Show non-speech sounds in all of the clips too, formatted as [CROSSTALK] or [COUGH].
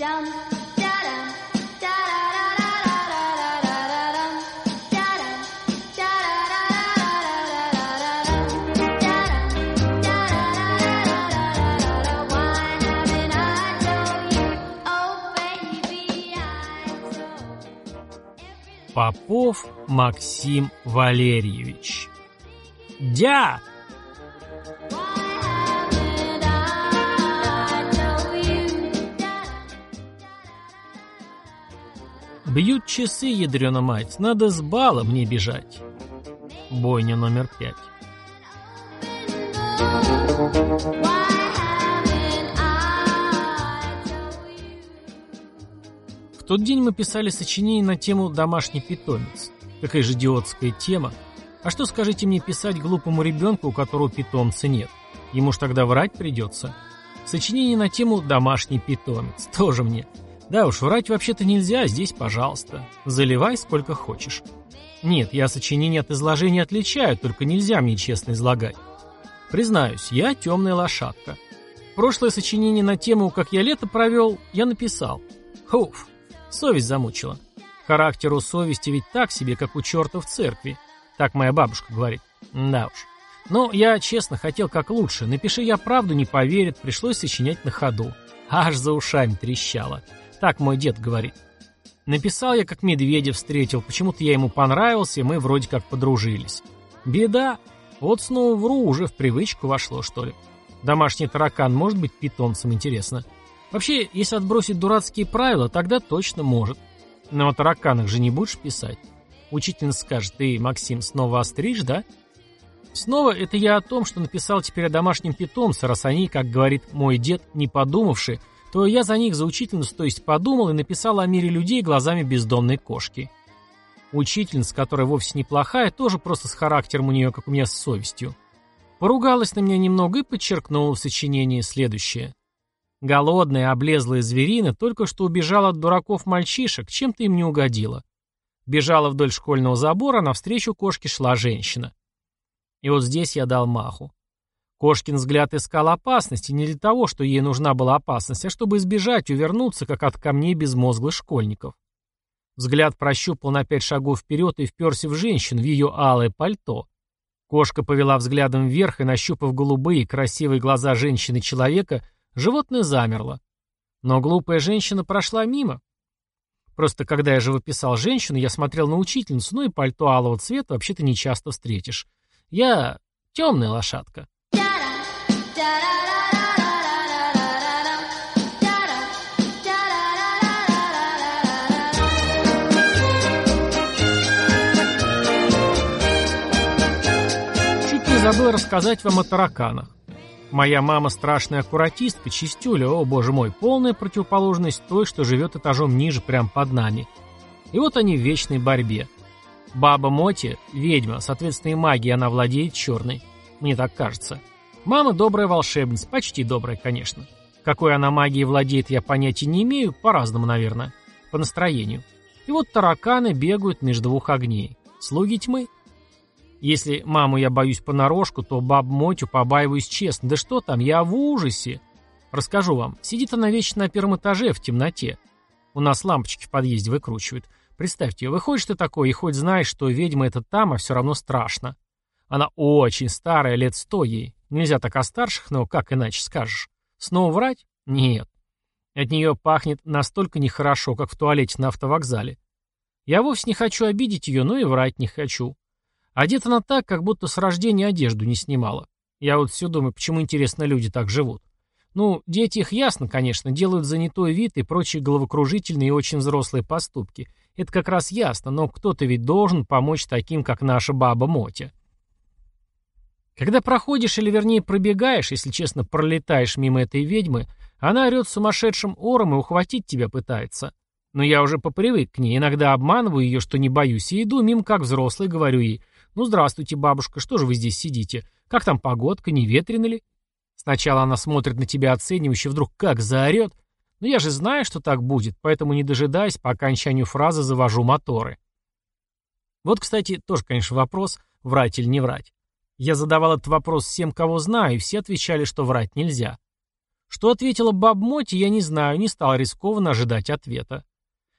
Oh Попов Максим Валерьевич. Дя! Бьют часы, ядрена мать, надо с бала мне бежать. Бойня номер пять. В тот день мы писали сочинение на тему «Домашний питомец». Какая же идиотская тема. А что, скажите мне, писать глупому ребенку, у которого питомца нет? Ему ж тогда врать придется. Сочинение на тему «Домашний питомец». Тоже мне. Да уж, врать вообще-то нельзя, здесь, пожалуйста. Заливай сколько хочешь. Нет, я сочинение от изложения отличаю, только нельзя мне честно излагать. Признаюсь, я темная лошадка. Прошлое сочинение на тему «Как я лето провел» я написал. Хуф, совесть замучила. Характер у совести ведь так себе, как у черта в церкви. Так моя бабушка говорит. Да уж. Но я честно хотел как лучше. Напиши я правду, не поверят, пришлось сочинять на ходу. Аж за ушами трещало. Так мой дед говорит. Написал я, как медведя встретил, почему-то я ему понравился, и мы вроде как подружились. Беда. Вот снова вру, уже в привычку вошло, что ли. Домашний таракан может быть питомцем, интересно. Вообще, если отбросить дурацкие правила, тогда точно может. Но о тараканах же не будешь писать. Учительница скажет, ты, Максим, снова остришь, да? Снова это я о том, что написал теперь о домашнем питомце, раз они, как говорит мой дед, не подумавши, то я за них, за учительницу, то есть подумал и написал о мире людей глазами бездомной кошки. Учительница, которая вовсе неплохая, тоже просто с характером у нее, как у меня с совестью. Поругалась на меня немного и подчеркнула в сочинении следующее. Голодная, облезлая зверина только что убежала от дураков мальчишек, чем-то им не угодила. Бежала вдоль школьного забора, навстречу кошке шла женщина. И вот здесь я дал маху. Кошкин взгляд искал опасности не для того, что ей нужна была опасность, а чтобы избежать, увернуться, как от камней безмозглых школьников. Взгляд прощупал на пять шагов вперед и вперся в женщину, в ее алое пальто. Кошка повела взглядом вверх и, нащупав голубые, красивые глаза женщины-человека, животное замерло. Но глупая женщина прошла мимо. Просто когда я живописал женщину, я смотрел на учительницу, ну и пальто алого цвета вообще-то не часто встретишь. Я темная лошадка. Забыл рассказать вам о тараканах. Моя мама страшная аккуратистка, чистюля, о боже мой, полная противоположность той, что живет этажом ниже, прямо под нами. И вот они в вечной борьбе. Баба Моти – ведьма, соответственно и магией она владеет черной. Мне так кажется. Мама добрая волшебница, почти добрая, конечно. Какой она магией владеет, я понятия не имею, по-разному, наверное. По настроению. И вот тараканы бегают между двух огней. Слуги тьмы. Если маму я боюсь понарошку, то баб Мотю побаиваюсь честно. Да что там, я в ужасе. Расскажу вам. Сидит она вечно на первом этаже в темноте. У нас лампочки в подъезде выкручивают. Представьте, выходишь ты такой и хоть знаешь, что ведьма это там, а все равно страшно. Она очень старая, лет сто ей. Нельзя так о старших, но как иначе скажешь? Снова врать? Нет. От нее пахнет настолько нехорошо, как в туалете на автовокзале. Я вовсе не хочу обидеть ее, но и врать не хочу. Одета она так, как будто с рождения одежду не снимала. Я вот все думаю, почему, интересно, люди так живут. Ну, дети их ясно, конечно, делают занятой вид и прочие головокружительные и очень взрослые поступки. Это как раз ясно, но кто-то ведь должен помочь таким, как наша баба Мотя. Когда проходишь, или вернее пробегаешь, если честно, пролетаешь мимо этой ведьмы, она орет сумасшедшим ором и ухватить тебя пытается. Но я уже попривык к ней, иногда обманываю ее, что не боюсь, и иду мимо как взрослый, говорю ей, «Ну, здравствуйте, бабушка, что же вы здесь сидите? Как там погодка, не ветрено ли?» Сначала она смотрит на тебя оценивающе, вдруг как заорет. Но я же знаю, что так будет, поэтому не дожидаясь, по окончанию фразы завожу моторы. Вот, кстати, тоже, конечно, вопрос, врать или не врать. Я задавал этот вопрос всем, кого знаю, и все отвечали, что врать нельзя. Что ответила баб Моти, я не знаю, не стал рискованно ожидать ответа.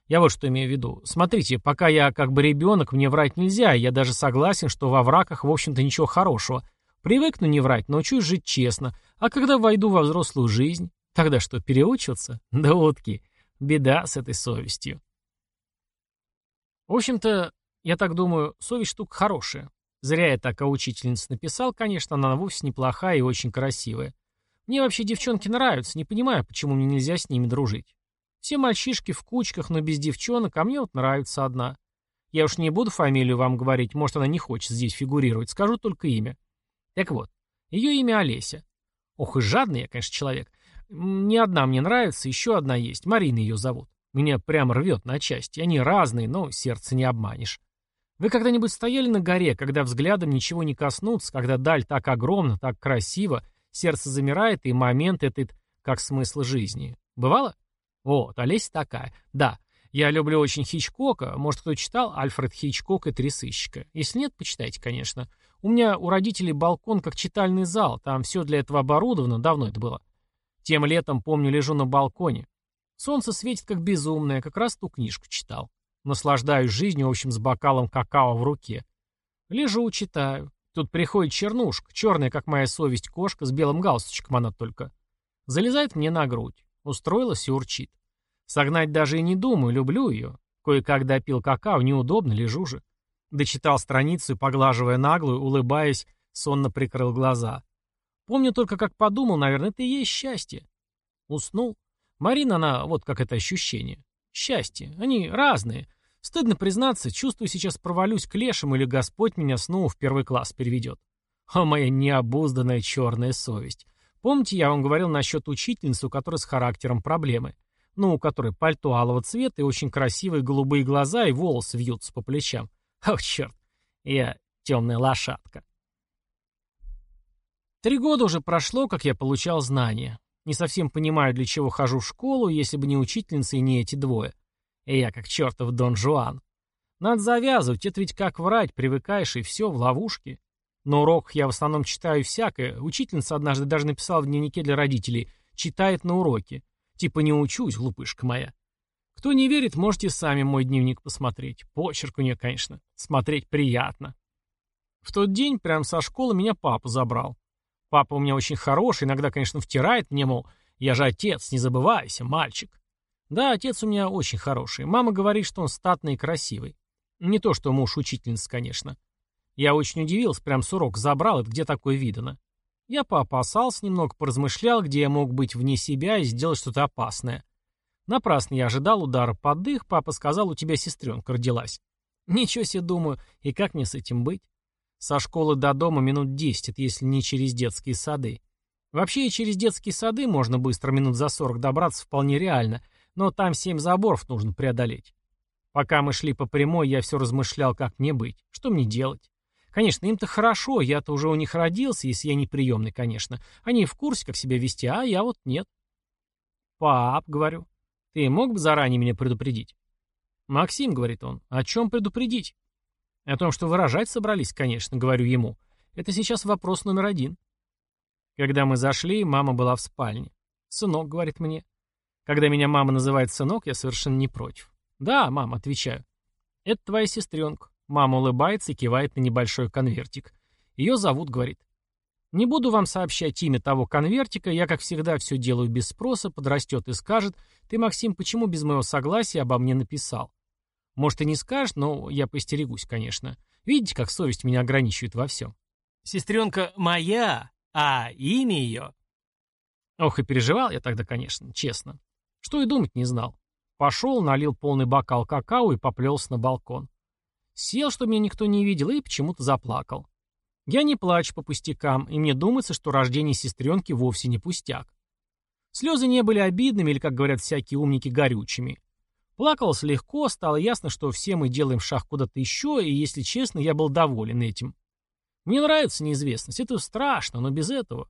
Я вот что имею в виду. Смотрите, пока я как бы ребенок, мне врать нельзя, я даже согласен, что во враках, в общем-то, ничего хорошего. Привыкну не врать, научусь жить честно. А когда войду во взрослую жизнь, тогда что, переучиваться? [LAUGHS] Да утки. Беда с этой совестью. В общем-то, я так думаю, совесть штука хорошая. Зря я так о учительнице написал, конечно, она вовсе неплохая и очень красивая. Мне вообще девчонки нравятся, не понимаю, почему мне нельзя с ними дружить. Все мальчишки в кучках, но без девчонок, а мне вот нравится одна. Я уж не буду фамилию вам говорить, может, она не хочет здесь фигурировать, скажу только имя. Так вот, ее имя Олеся. Ох и жадный я, конечно, человек. Не одна мне нравится, еще одна есть, Марина ее зовут. Меня прямо рвет на части. Они разные, но сердце не обманешь. Вы когда-нибудь стояли на горе, когда взглядом ничего не коснуться, когда даль так огромна, так красиво, сердце замирает, и момент этот как смысл жизни? Бывало? Вот, Олеся такая. Да, я люблю очень Хичкока. Может, кто читал Альфред Хичкок и «Три сыщика». Если нет, почитайте, конечно. У меня у родителей балкон как читальный зал. Там все для этого оборудовано. Давно это было. Тем летом, помню, лежу на балконе. Солнце светит как безумное. Как раз ту книжку читал. Наслаждаюсь жизнью, в общем, с бокалом какао в руке. Лежу, читаю. Тут приходит чернушка, черная, как моя совесть, кошка, с белым галстучком она только. Залезает мне на грудь. Устроилась и урчит. Согнать даже и не думаю, люблю ее. Кое-как допил какао, неудобно, лежу же. Дочитал страницу и, поглаживая наглую, улыбаясь, сонно прикрыл глаза. Помню только, как подумал, наверное, это и есть счастье. Уснул. Марина, она, вот как это ощущение. Счастье. Они разные. Стыдно признаться, чувствую, сейчас провалюсь к лешим или Господь меня снова в первый класс переведет. О, моя необузданная черная совесть. Помните, я вам говорил насчет учительницы, у которой с характером проблемы? Ну, у которой пальто алого цвета и очень красивые голубые глаза и волосы вьются по плечам. Ох, черт, я темная лошадка. Три года уже прошло, как я получал знания. Не совсем понимаю, для чего хожу в школу, если бы не учительница и не эти двое. И я как чертов Дон Жуан. Надо завязывать, это ведь как врать, привыкаешь и все, в ловушке. На уроках я в основном читаю всякое. Учительница однажды даже написала в дневнике для родителей «читает на уроке». Типа не учусь, глупышка моя. Кто не верит, можете сами мой дневник посмотреть. Почерк у нее, конечно. Смотреть приятно. В тот день, прямо со школы, меня папа забрал. Папа у меня очень хороший, иногда, конечно, втирает мне, мол, я же отец, не забывайся, мальчик. Да, отец у меня очень хороший. Мама говорит, что он статный и красивый. Не то, что муж учительницы, конечно. Я очень удивился, прям с урок забрал, это где такое видано. Я поопасался немного, поразмышлял, где я мог быть вне себя и сделать что-то опасное. Напрасно я ожидал удара под дых, папа сказал, у тебя сестренка родилась. Ничего себе, думаю, и как мне с этим быть? Со школы до дома минут десять, если не через детские сады. Вообще и через детские сады можно быстро минут за сорок добраться вполне реально, но там семь заборов нужно преодолеть. Пока мы шли по прямой, я все размышлял, как мне быть, что мне делать. Конечно, им-то хорошо, я-то уже у них родился, если я не приемный, конечно. Они в курсе, как себя вести, а я вот нет. «Пап», — говорю, — «ты мог бы заранее меня предупредить?» «Максим», — говорит он, — «о чем предупредить?» «О том, что выражать собрались, конечно», — говорю ему. «Это сейчас вопрос номер один». Когда мы зашли, мама была в спальне. «Сынок», — говорит мне. Когда меня мама называет сынок, я совершенно не против. «Да, мам», — отвечаю. «Это твоя сестренка. Мама улыбается и кивает на небольшой конвертик. Ее зовут, говорит. Не буду вам сообщать имя того конвертика, я, как всегда, все делаю без спроса, подрастет и скажет, ты, Максим, почему без моего согласия обо мне написал? Может, и не скажет, но я постерегусь, конечно. Видите, как совесть меня ограничивает во всем. Сестренка моя, а имя ее... Ох, и переживал я тогда, конечно, честно. Что и думать не знал. Пошел, налил полный бокал какао и поплелся на балкон. Сел, чтобы меня никто не видел, и почему-то заплакал. Я не плачу по пустякам, и мне думается, что рождение сестренки вовсе не пустяк. Слезы не были обидными или, как говорят всякие умники, горючими. Плакалось легко, стало ясно, что все мы делаем шаг куда-то еще, и, если честно, я был доволен этим. Мне нравится неизвестность, это страшно, но без этого.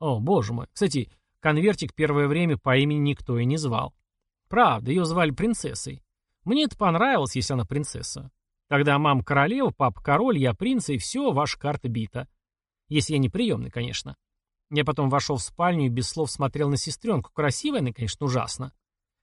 О, боже мой. Кстати, конвертик первое время по имени никто и не звал. Правда, ее звали принцессой. Мне это понравилось, если она принцесса. Тогда мама королева, папа король, я принц, и все, ваша карта бита. Если я не приемный, конечно. Я потом вошел в спальню и без слов смотрел на сестренку. Красивая она, конечно, ужасно.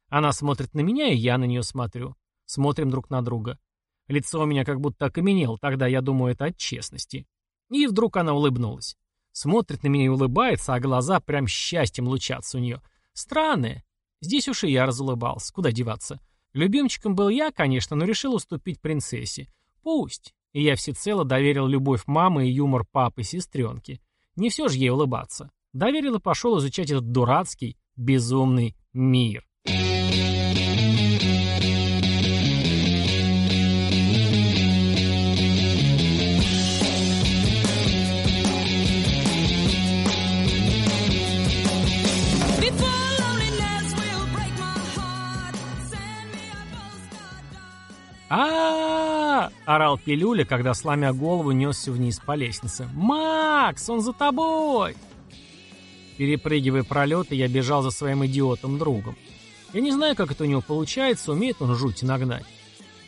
Она смотрит на меня, и я на нее смотрю. Смотрим друг на друга. Лицо у меня как будто окаменело, тогда я думаю, это от честности. И вдруг она улыбнулась. Смотрит на меня и улыбается, а глаза прям счастьем лучатся у нее. Странное. Здесь уж и я разулыбался. Куда деваться? Любимчиком был я, конечно, но решил уступить принцессе. Пусть. И я всецело доверил любовь мамы и юмор папы и сестренки. Не все же ей улыбаться. Доверил и пошел изучать этот дурацкий, безумный мир. Before а орал Пилюля, когда, сломя голову, несся вниз по лестнице. «Макс, он за тобой!» Перепрыгивая пролеты, я бежал за своим идиотом-другом. Я не знаю, как это у него получается, умеет он жуть нагнать.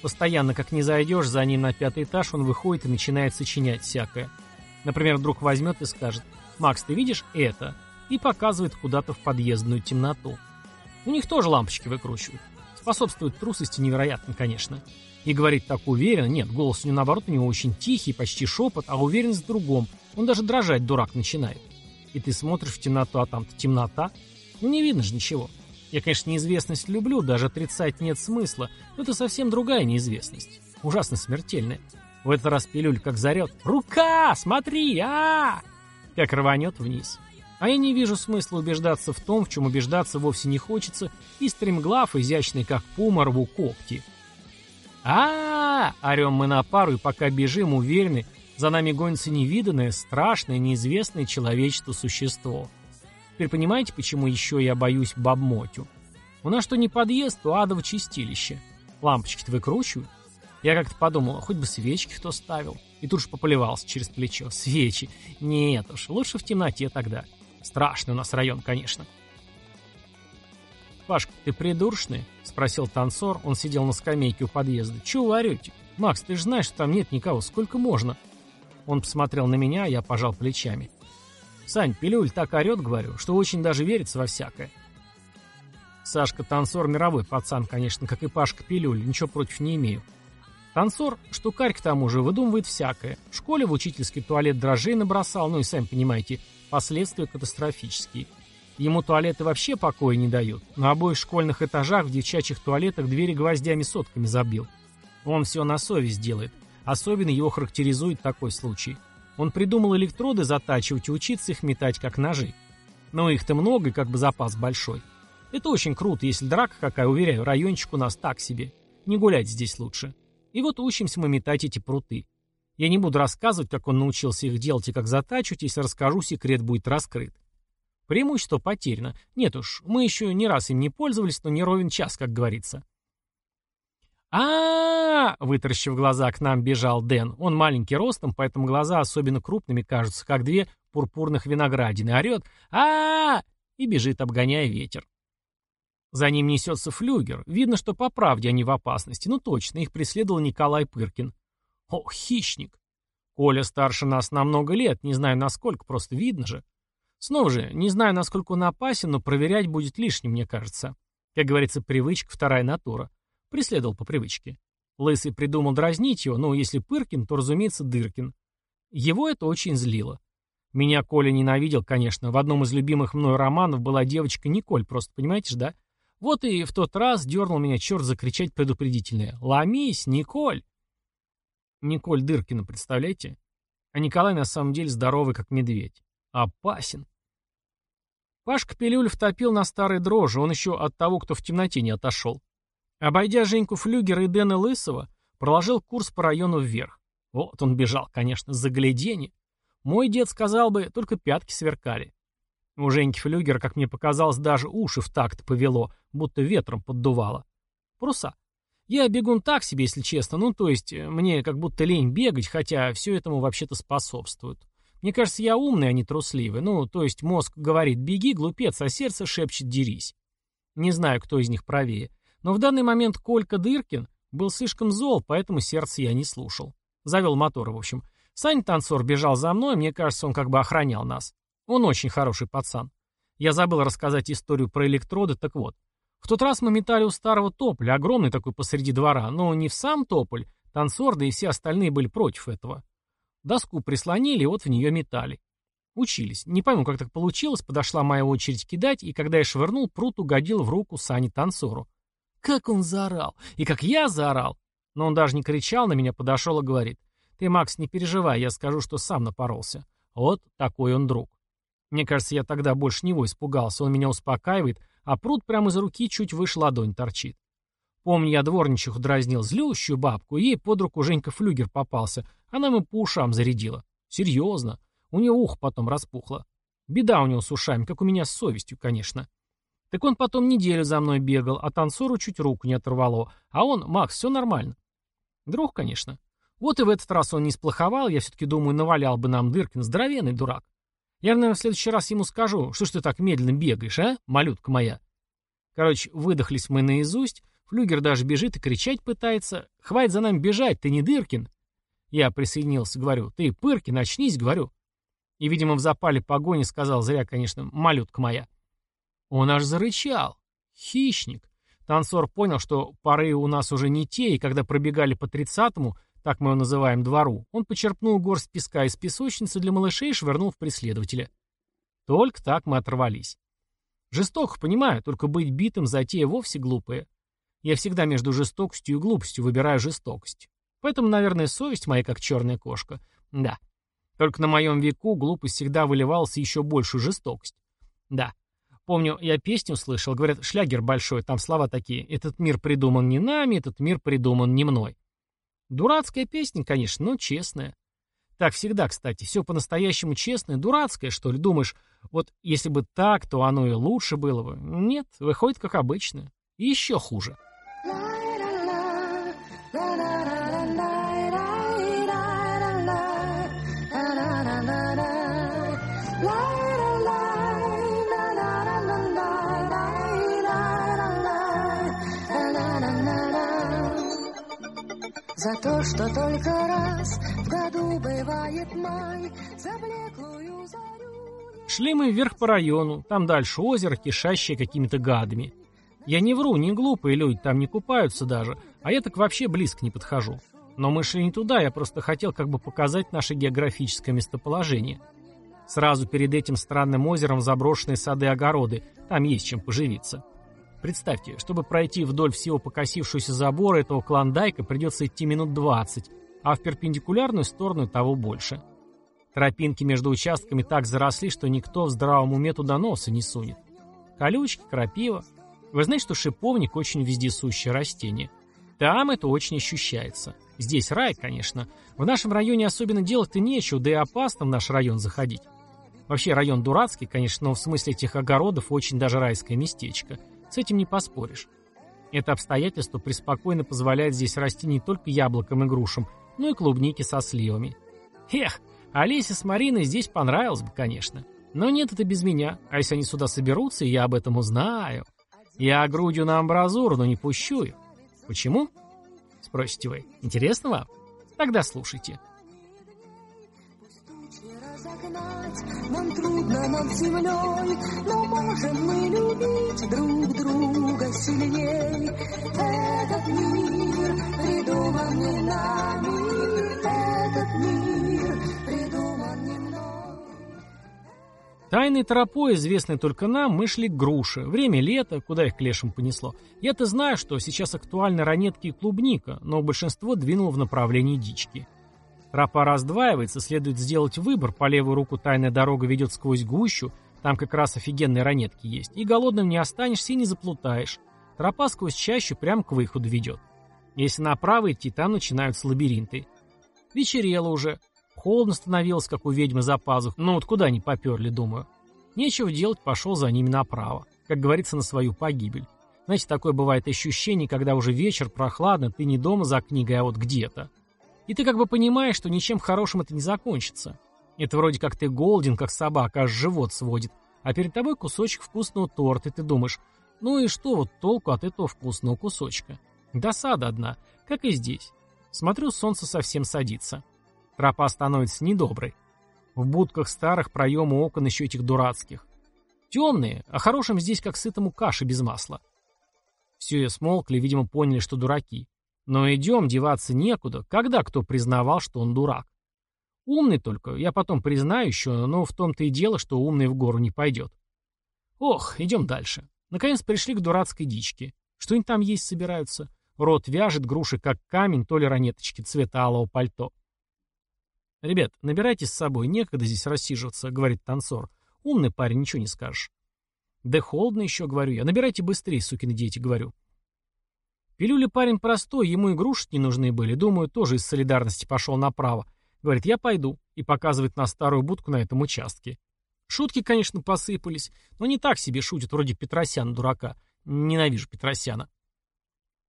Постоянно, как не зайдешь, за ним на пятый этаж он выходит и начинает сочинять всякое. Например, вдруг возьмет и скажет «Макс, ты видишь это?» и показывает куда-то в подъездную темноту. У них тоже лампочки выкручивают. Способствует трусости невероятно, конечно. И говорит так уверенно, нет, голос у него наоборот у него очень тихий, почти шепот, а уверенность в другом. Он даже дрожать, дурак, начинает. И ты смотришь в темноту, а там-то темнота. Ну не видно же ничего. Я, конечно, неизвестность люблю, даже отрицать нет смысла, но это совсем другая неизвестность. Ужасно смертельная. В этот раз пилюль как зарет. «Рука! Смотри! а, Как рванет вниз. А я не вижу смысла убеждаться в том, в чем убеждаться вовсе не хочется, и стремглав, изящный как пума, рву когти. а, орем мы на пару, и пока бежим, уверены, за нами гонится невиданное, страшное, неизвестное человечеству существо. Теперь понимаете, почему еще я боюсь бабмотю? У нас что не подъезд, то адово чистилище. Лампочки-то выкручивают. Я как-то подумал, хоть бы свечки кто ставил. И тут же пополивался через плечо. Свечи. Нет уж, лучше в темноте тогда. Страшный у нас район, конечно. «Пашка, ты придуршный?» — спросил танцор. Он сидел на скамейке у подъезда. «Чего вы орете? Макс, ты же знаешь, что там нет никого. Сколько можно?» Он посмотрел на меня, я пожал плечами. «Сань, пилюль так орет, говорю, что очень даже верится во всякое». Сашка танцор мировой пацан, конечно, как и Пашка пилюль, ничего против не имею. Танцор, штукарь к тому же, выдумывает всякое. В школе в учительский туалет дрожжей набросал, ну и сами понимаете, последствия катастрофические. Ему туалеты вообще покоя не дают. На обоих школьных этажах в девчачьих туалетах двери гвоздями сотками забил. Он все на совесть делает. Особенно его характеризует такой случай. Он придумал электроды затачивать и учиться их метать как ножи. Но их-то много и как бы запас большой. Это очень круто, если драка какая, уверяю, райончик у нас так себе. Не гулять здесь лучше. И вот учимся мы метать эти пруты. Я не буду рассказывать, как он научился их делать и как затачивать, если расскажу, секрет будет раскрыт. Преимущество потеряно. Нет уж, мы еще не раз им не пользовались, но не ровен час, как говорится. а вытаращив глаза, к нам бежал Дэн. Он маленький ростом, поэтому глаза особенно крупными кажутся, как две пурпурных виноградины. Орет а и бежит, обгоняя ветер. За ним несется флюгер. Видно, что по правде они в опасности. Ну точно, их преследовал Николай Пыркин. О, хищник! Коля старше нас на много лет, не знаю насколько, просто видно же. Снова же, не знаю, насколько он опасен, но проверять будет лишним, мне кажется. Как говорится, привычка – вторая натура. Преследовал по привычке. Лысый придумал дразнить его, но если Пыркин, то, разумеется, Дыркин. Его это очень злило. Меня Коля ненавидел, конечно. В одном из любимых мной романов была девочка Николь, просто понимаете же, да? Вот и в тот раз дернул меня черт закричать предупредительное. «Ломись, Николь!» Николь Дыркина, представляете? А Николай на самом деле здоровый, как медведь. Опасен. Пашка Пилюль втопил на старой дрожжи, он еще от того, кто в темноте не отошел. Обойдя Женьку Флюгера и Дэна Лысого, проложил курс по району вверх. Вот он бежал, конечно, за гляденье. Мой дед сказал бы, только пятки сверкали. У Женьки Флюгера, как мне показалось, даже уши в такт повело, будто ветром поддувало. Пруса. Я бегун так себе, если честно, ну то есть мне как будто лень бегать, хотя все этому вообще-то способствует. Мне кажется, я умный, а не трусливый. Ну, то есть мозг говорит «беги, глупец», а сердце шепчет «дерись». Не знаю, кто из них правее. Но в данный момент Колька Дыркин был слишком зол, поэтому сердце я не слушал. Завел мотор, в общем. Сань танцор бежал за мной, мне кажется, он как бы охранял нас. Он очень хороший пацан. Я забыл рассказать историю про электроды, так вот. В тот раз мы метали у старого тополя, огромный такой посреди двора, но не в сам тополь, танцор, да и все остальные были против этого. Доску прислонили, вот в нее метали. Учились. Не пойму, как так получилось, подошла моя очередь кидать, и когда я швырнул, прут угодил в руку Сани танцору. Как он заорал! И как я заорал! Но он даже не кричал на меня, подошел и говорит. Ты, Макс, не переживай, я скажу, что сам напоролся. Вот такой он друг. Мне кажется, я тогда больше него испугался, он меня успокаивает, а пруд прямо из руки чуть выше ладонь торчит. Помню, я дворничиху дразнил злющую бабку, ей под руку Женька Флюгер попался, она ему по ушам зарядила. Серьезно. У нее ухо потом распухло. Беда у него с ушами, как у меня с совестью, конечно. Так он потом неделю за мной бегал, а танцору чуть руку не оторвало. А он, Макс, все нормально. Друг, конечно. Вот и в этот раз он не сплоховал, я все-таки думаю, навалял бы нам Дыркин, здоровенный дурак. Я, наверное, в следующий раз ему скажу, что ж ты так медленно бегаешь, а, малютка моя. Короче, выдохлись мы наизусть, Флюгер даже бежит и кричать пытается. «Хватит за нами бежать, ты не Дыркин!» Я присоединился, говорю, «Ты, Пыркин, очнись», говорю. И, видимо, в запале погони сказал, зря, конечно, «малютка моя». Он аж зарычал. Хищник. Танцор понял, что пары у нас уже не те, и когда пробегали по тридцатому, так мы его называем, двору, он почерпнул горсть песка из песочницы для малышей и швырнул в преследователя. Только так мы оторвались. Жестоко, понимаю, только быть битым затея вовсе глупая. Я всегда между жестокостью и глупостью выбираю жестокость. Поэтому, наверное, совесть моя как черная кошка. Да. Только на моем веку глупость всегда выливалась еще большую жестокость. Да. Помню, я песню слышал, говорят, шлягер большой, там слова такие «Этот мир придуман не нами, этот мир придуман не мной». Дурацкая песня, конечно, но честная. Так всегда, кстати, все по-настоящему честное, дурацкое, что ли. Думаешь, вот если бы так, то оно и лучше было бы. Нет, выходит как обычно. И еще хуже. За то, что только раз в году бывает май, за блеклую зарю... Шли мы вверх по району, там дальше озеро, кишащее какими-то гадами. Я не вру, не глупые люди там не купаются даже, а я так вообще близко не подхожу. Но мы шли не туда, я просто хотел как бы показать наше географическое местоположение. Сразу перед этим странным озером заброшенные сады-огороды, там есть чем поживиться. Представьте, чтобы пройти вдоль всего покосившегося забора этого клондайка придется идти минут 20, а в перпендикулярную сторону того больше. Тропинки между участками так заросли, что никто в здравом уме туда носа не сунет. Колючки, крапива. Вы знаете, что шиповник очень вездесущее растение. Там это очень ощущается. Здесь рай, конечно. В нашем районе особенно делать-то нечего, да и опасно в наш район заходить. Вообще район дурацкий, конечно, но в смысле этих огородов очень даже райское местечко. С этим не поспоришь. Это обстоятельство преспокойно позволяет здесь расти не только яблокам и грушам, но и клубники со сливами. Эх, Олесе с Мариной здесь понравилось бы, конечно. Но нет, это без меня. А если они сюда соберутся, я об этом узнаю. Я грудью на амбразуру, но не пущу их. Почему? Спросите вы. Интересно вам? Тогда слушайте. Разогнать нам трудно над землей, но можем мы любить друг друга сильней. Этот мир придуман не нами, этот мир придуман не мной. Тайной тропой, известной только нам, мы шли к груше. Время лета, куда их клешем понесло. Я-то знаю, что сейчас актуальны ранетки и клубника, но большинство двинуло в направлении дички. Тропа раздваивается, следует сделать выбор. По левую руку тайная дорога ведет сквозь гущу, там как раз офигенные ранетки есть. И голодным не останешься и не заплутаешь. Тропа сквозь чащу прямо к выходу ведет. Если направо идти, там начинаются лабиринты. Вечерело уже. Холодно становилось, как у ведьмы за пазух. Ну вот куда они поперли, думаю. Нечего делать, пошел за ними направо. Как говорится, на свою погибель. Знаете, такое бывает ощущение, когда уже вечер, прохладно, ты не дома за книгой, а вот где-то. И ты как бы понимаешь, что ничем хорошим это не закончится. Это вроде как ты голоден, как собака, аж живот сводит. А перед тобой кусочек вкусного торта, и ты думаешь, ну и что вот толку от этого вкусного кусочка? Досада одна, как и здесь. Смотрю, солнце совсем садится. Тропа становится недоброй. В будках старых проемы окон еще этих дурацких. Темные, а хорошим здесь как сытому каши без масла. Все смолкли, видимо, поняли, что дураки. Но идем, деваться некуда. Когда кто признавал, что он дурак? Умный только, я потом признаю еще, но в том-то и дело, что умный в гору не пойдет. Ох, идем дальше. Наконец пришли к дурацкой дичке. Что они там есть собираются? Рот вяжет, груши как камень, то ли ранеточки цвета алого пальто. «Ребят, набирайте с собой, некогда здесь рассиживаться», — говорит танцор. «Умный парень, ничего не скажешь». «Да холодно еще», — говорю я. «Набирайте быстрее, сукины дети», — говорю. Пилюля парень простой, ему игрушки не нужны были. Думаю, тоже из солидарности пошел направо. Говорит, я пойду. И показывает на старую будку на этом участке. Шутки, конечно, посыпались, но не так себе шутят, вроде Петросяна, дурака. Ненавижу Петросяна.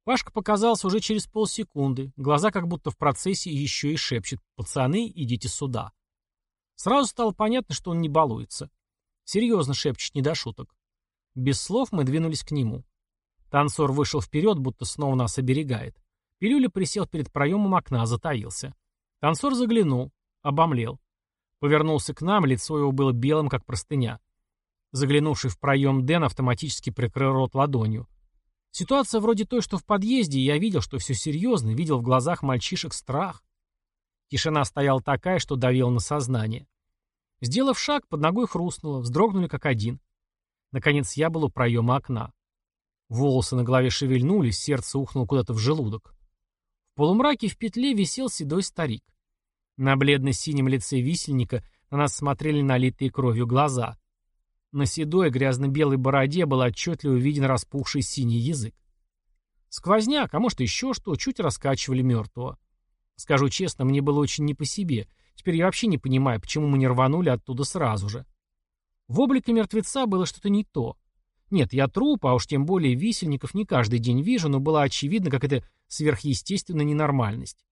Пашка показался уже через полсекунды. Глаза как будто в процессе еще и шепчет «Пацаны, идите сюда». Сразу стало понятно, что он не балуется. Серьезно шепчет, не до шуток. Без слов мы двинулись к нему. Танцор вышел вперед, будто снова нас оберегает. Пилюля присел перед проемом окна, затаился. Танцор заглянул, обомлел. Повернулся к нам, лицо его было белым, как простыня. Заглянувший в проем Дэн автоматически прикрыл рот ладонью. Ситуация вроде той, что в подъезде, я видел, что все серьезно, видел в глазах мальчишек страх. Тишина стояла такая, что давила на сознание. Сделав шаг, под ногой хрустнуло, вздрогнули как один. Наконец я был у проема окна. Волосы на голове шевельнулись, сердце ухнуло куда-то в желудок. В полумраке в петле висел седой старик. На бледно-синем лице висельника на нас смотрели налитые кровью глаза. На седой грязно-белой бороде был отчетливо виден распухший синий язык. Сквозняк, а может еще что, чуть раскачивали мертвого. Скажу честно, мне было очень не по себе. Теперь я вообще не понимаю, почему мы не рванули оттуда сразу же. В облике мертвеца было что-то не то. Нет, я труп, а уж тем более висельников не каждый день вижу, но было очевидно, как это сверхъестественная ненормальность.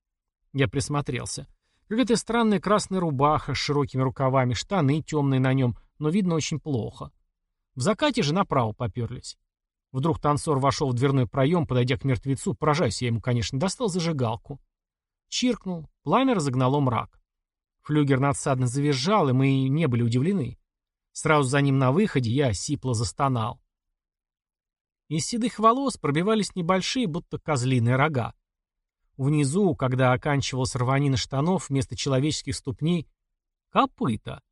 Я присмотрелся. Какая-то странная красная рубаха с широкими рукавами, штаны темные на нем, но видно очень плохо. В закате же направо поперлись. Вдруг танцор вошел в дверной проем, подойдя к мертвецу, поражаюсь я ему, конечно, достал зажигалку. Чиркнул, пламя разогнало мрак. Флюгер надсадно завизжал, и мы не были удивлены. Сразу за ним на выходе я сипло застонал. Из седых волос пробивались небольшие, будто козлиные рога. Внизу, когда оканчивалась рванина штанов, вместо человеческих ступней — копыта.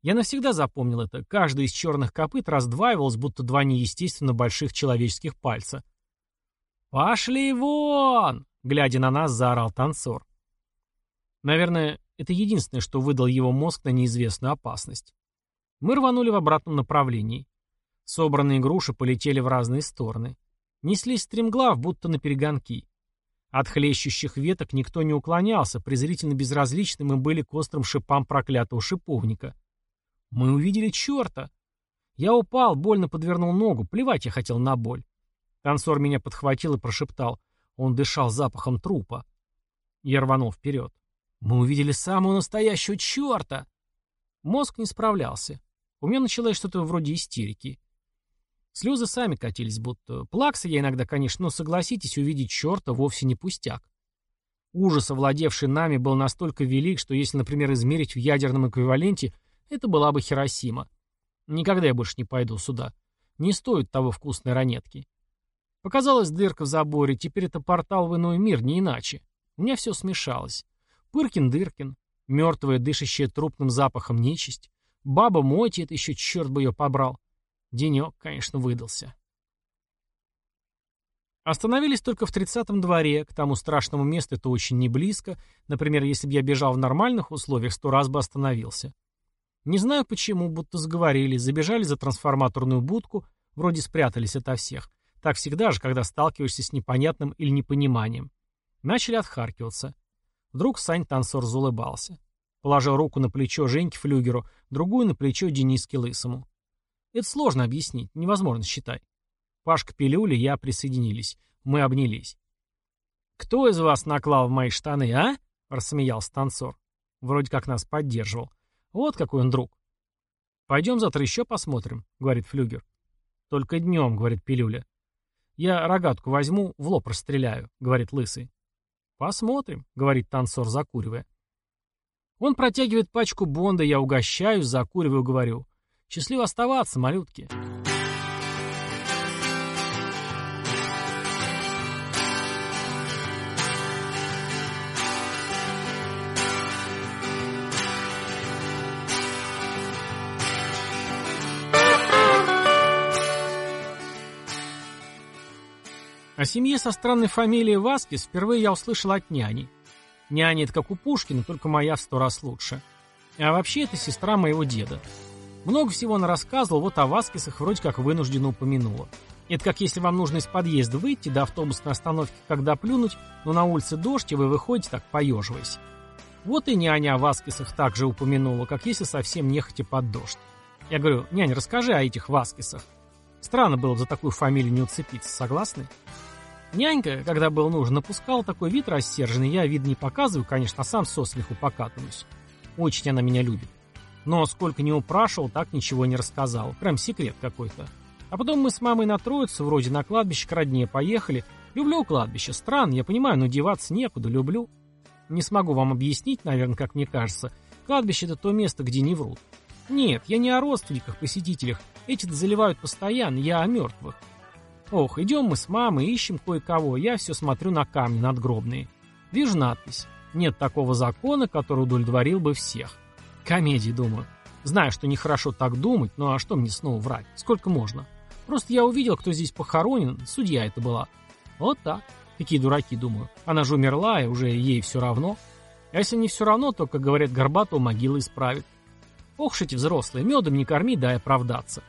Я навсегда запомнил это. Каждый из черных копыт раздваивалось, будто два неестественно больших человеческих пальца. «Пошли вон!» — глядя на нас, заорал танцор. Наверное, это единственное, что выдал его мозг на неизвестную опасность. Мы рванули в обратном направлении. Собранные груши полетели в разные стороны. Неслись стремглав, будто на перегонки. От хлещущих веток никто не уклонялся, презрительно безразличны мы были к острым шипам проклятого шиповника. Мы увидели черта. Я упал, больно подвернул ногу, плевать я хотел на боль. Танцор меня подхватил и прошептал. Он дышал запахом трупа. Я рванул вперед. Мы увидели самого настоящего черта. Мозг не справлялся. У меня началось что-то вроде истерики. Слезы сами катились будто. Плакса я иногда, конечно, но согласитесь, увидеть черта вовсе не пустяк. Ужас, овладевший нами, был настолько велик, что если, например, измерить в ядерном эквиваленте, это была бы Хиросима. Никогда я больше не пойду сюда. Не стоит того вкусной ранетки. Показалась дырка в заборе, теперь это портал в иной мир, не иначе. У меня все смешалось. Пыркин-дыркин, мертвая, дышащая трупным запахом нечисть, баба Моти, это еще черт бы ее побрал. Денек, конечно, выдался. Остановились только в тридцатом дворе, к тому страшному месту это очень не близко. Например, если бы я бежал в нормальных условиях, сто раз бы остановился. Не знаю почему, будто заговорили, забежали за трансформаторную будку, вроде спрятались ото всех. Так всегда же, когда сталкиваешься с непонятным или непониманием. Начали отхаркиваться. Вдруг Сань-танцор заулыбался. Положил руку на плечо Женьке Флюгеру, другую на плечо Дениске Лысому. Это сложно объяснить, невозможно считать. Пашка Пилюля и я присоединились. Мы обнялись. «Кто из вас наклал в мои штаны, а?» — рассмеялся танцор. Вроде как нас поддерживал. Вот какой он друг. «Пойдем завтра еще посмотрим», — говорит Флюгер. «Только днем», — говорит Пилюля. «Я рогатку возьму, в лоб расстреляю», — говорит Лысый. «Посмотрим», — говорит танцор, закуривая. Он протягивает пачку Бонда, я угощаюсь, закуриваю, говорю. Счастливо оставаться, малютки. О семье со странной фамилией Васкис впервые я услышал от няни. Няня это как у Пушкина, только моя в сто раз лучше. А вообще это сестра моего деда. Много всего она рассказывала, вот о Васкисах вроде как вынужденно упомянула. Это как если вам нужно из подъезда выйти до автобусной остановки, когда плюнуть, но на улице дождь, и вы выходите так поеживаясь. Вот и няня о Васкисах также упомянула, как если совсем нехотя под дождь. Я говорю, нянь, расскажи о этих Васкисах. Странно было бы за такую фамилию не уцепиться, согласны? Нянька, когда был нужен, напускал такой вид рассерженный, я вид не показываю, конечно, а сам со смеху покатываюсь. Очень она меня любит. Но сколько не упрашивал, так ничего не рассказал. Прям секрет какой-то. А потом мы с мамой на Троицу, вроде на кладбище к родне поехали. Люблю кладбище, странно, я понимаю, но деваться некуда, люблю. Не смогу вам объяснить, наверное, как мне кажется. Кладбище это то место, где не врут. Нет, я не о родственниках, посетителях. Эти заливают постоянно, я о мертвых. Ох, идем мы с мамой, ищем кое-кого. Я все смотрю на камни надгробные. Вижу надпись. Нет такого закона, который удовлетворил бы всех. Комедии, думаю. Знаю, что нехорошо так думать, но а что мне снова врать? Сколько можно? Просто я увидел, кто здесь похоронен, судья это была. Вот так. Какие дураки, думаю. Она же умерла, и уже ей все равно. А если не все равно, то, как говорят, горбатого могила исправит. Ох эти взрослые, медом не корми, дай оправдаться.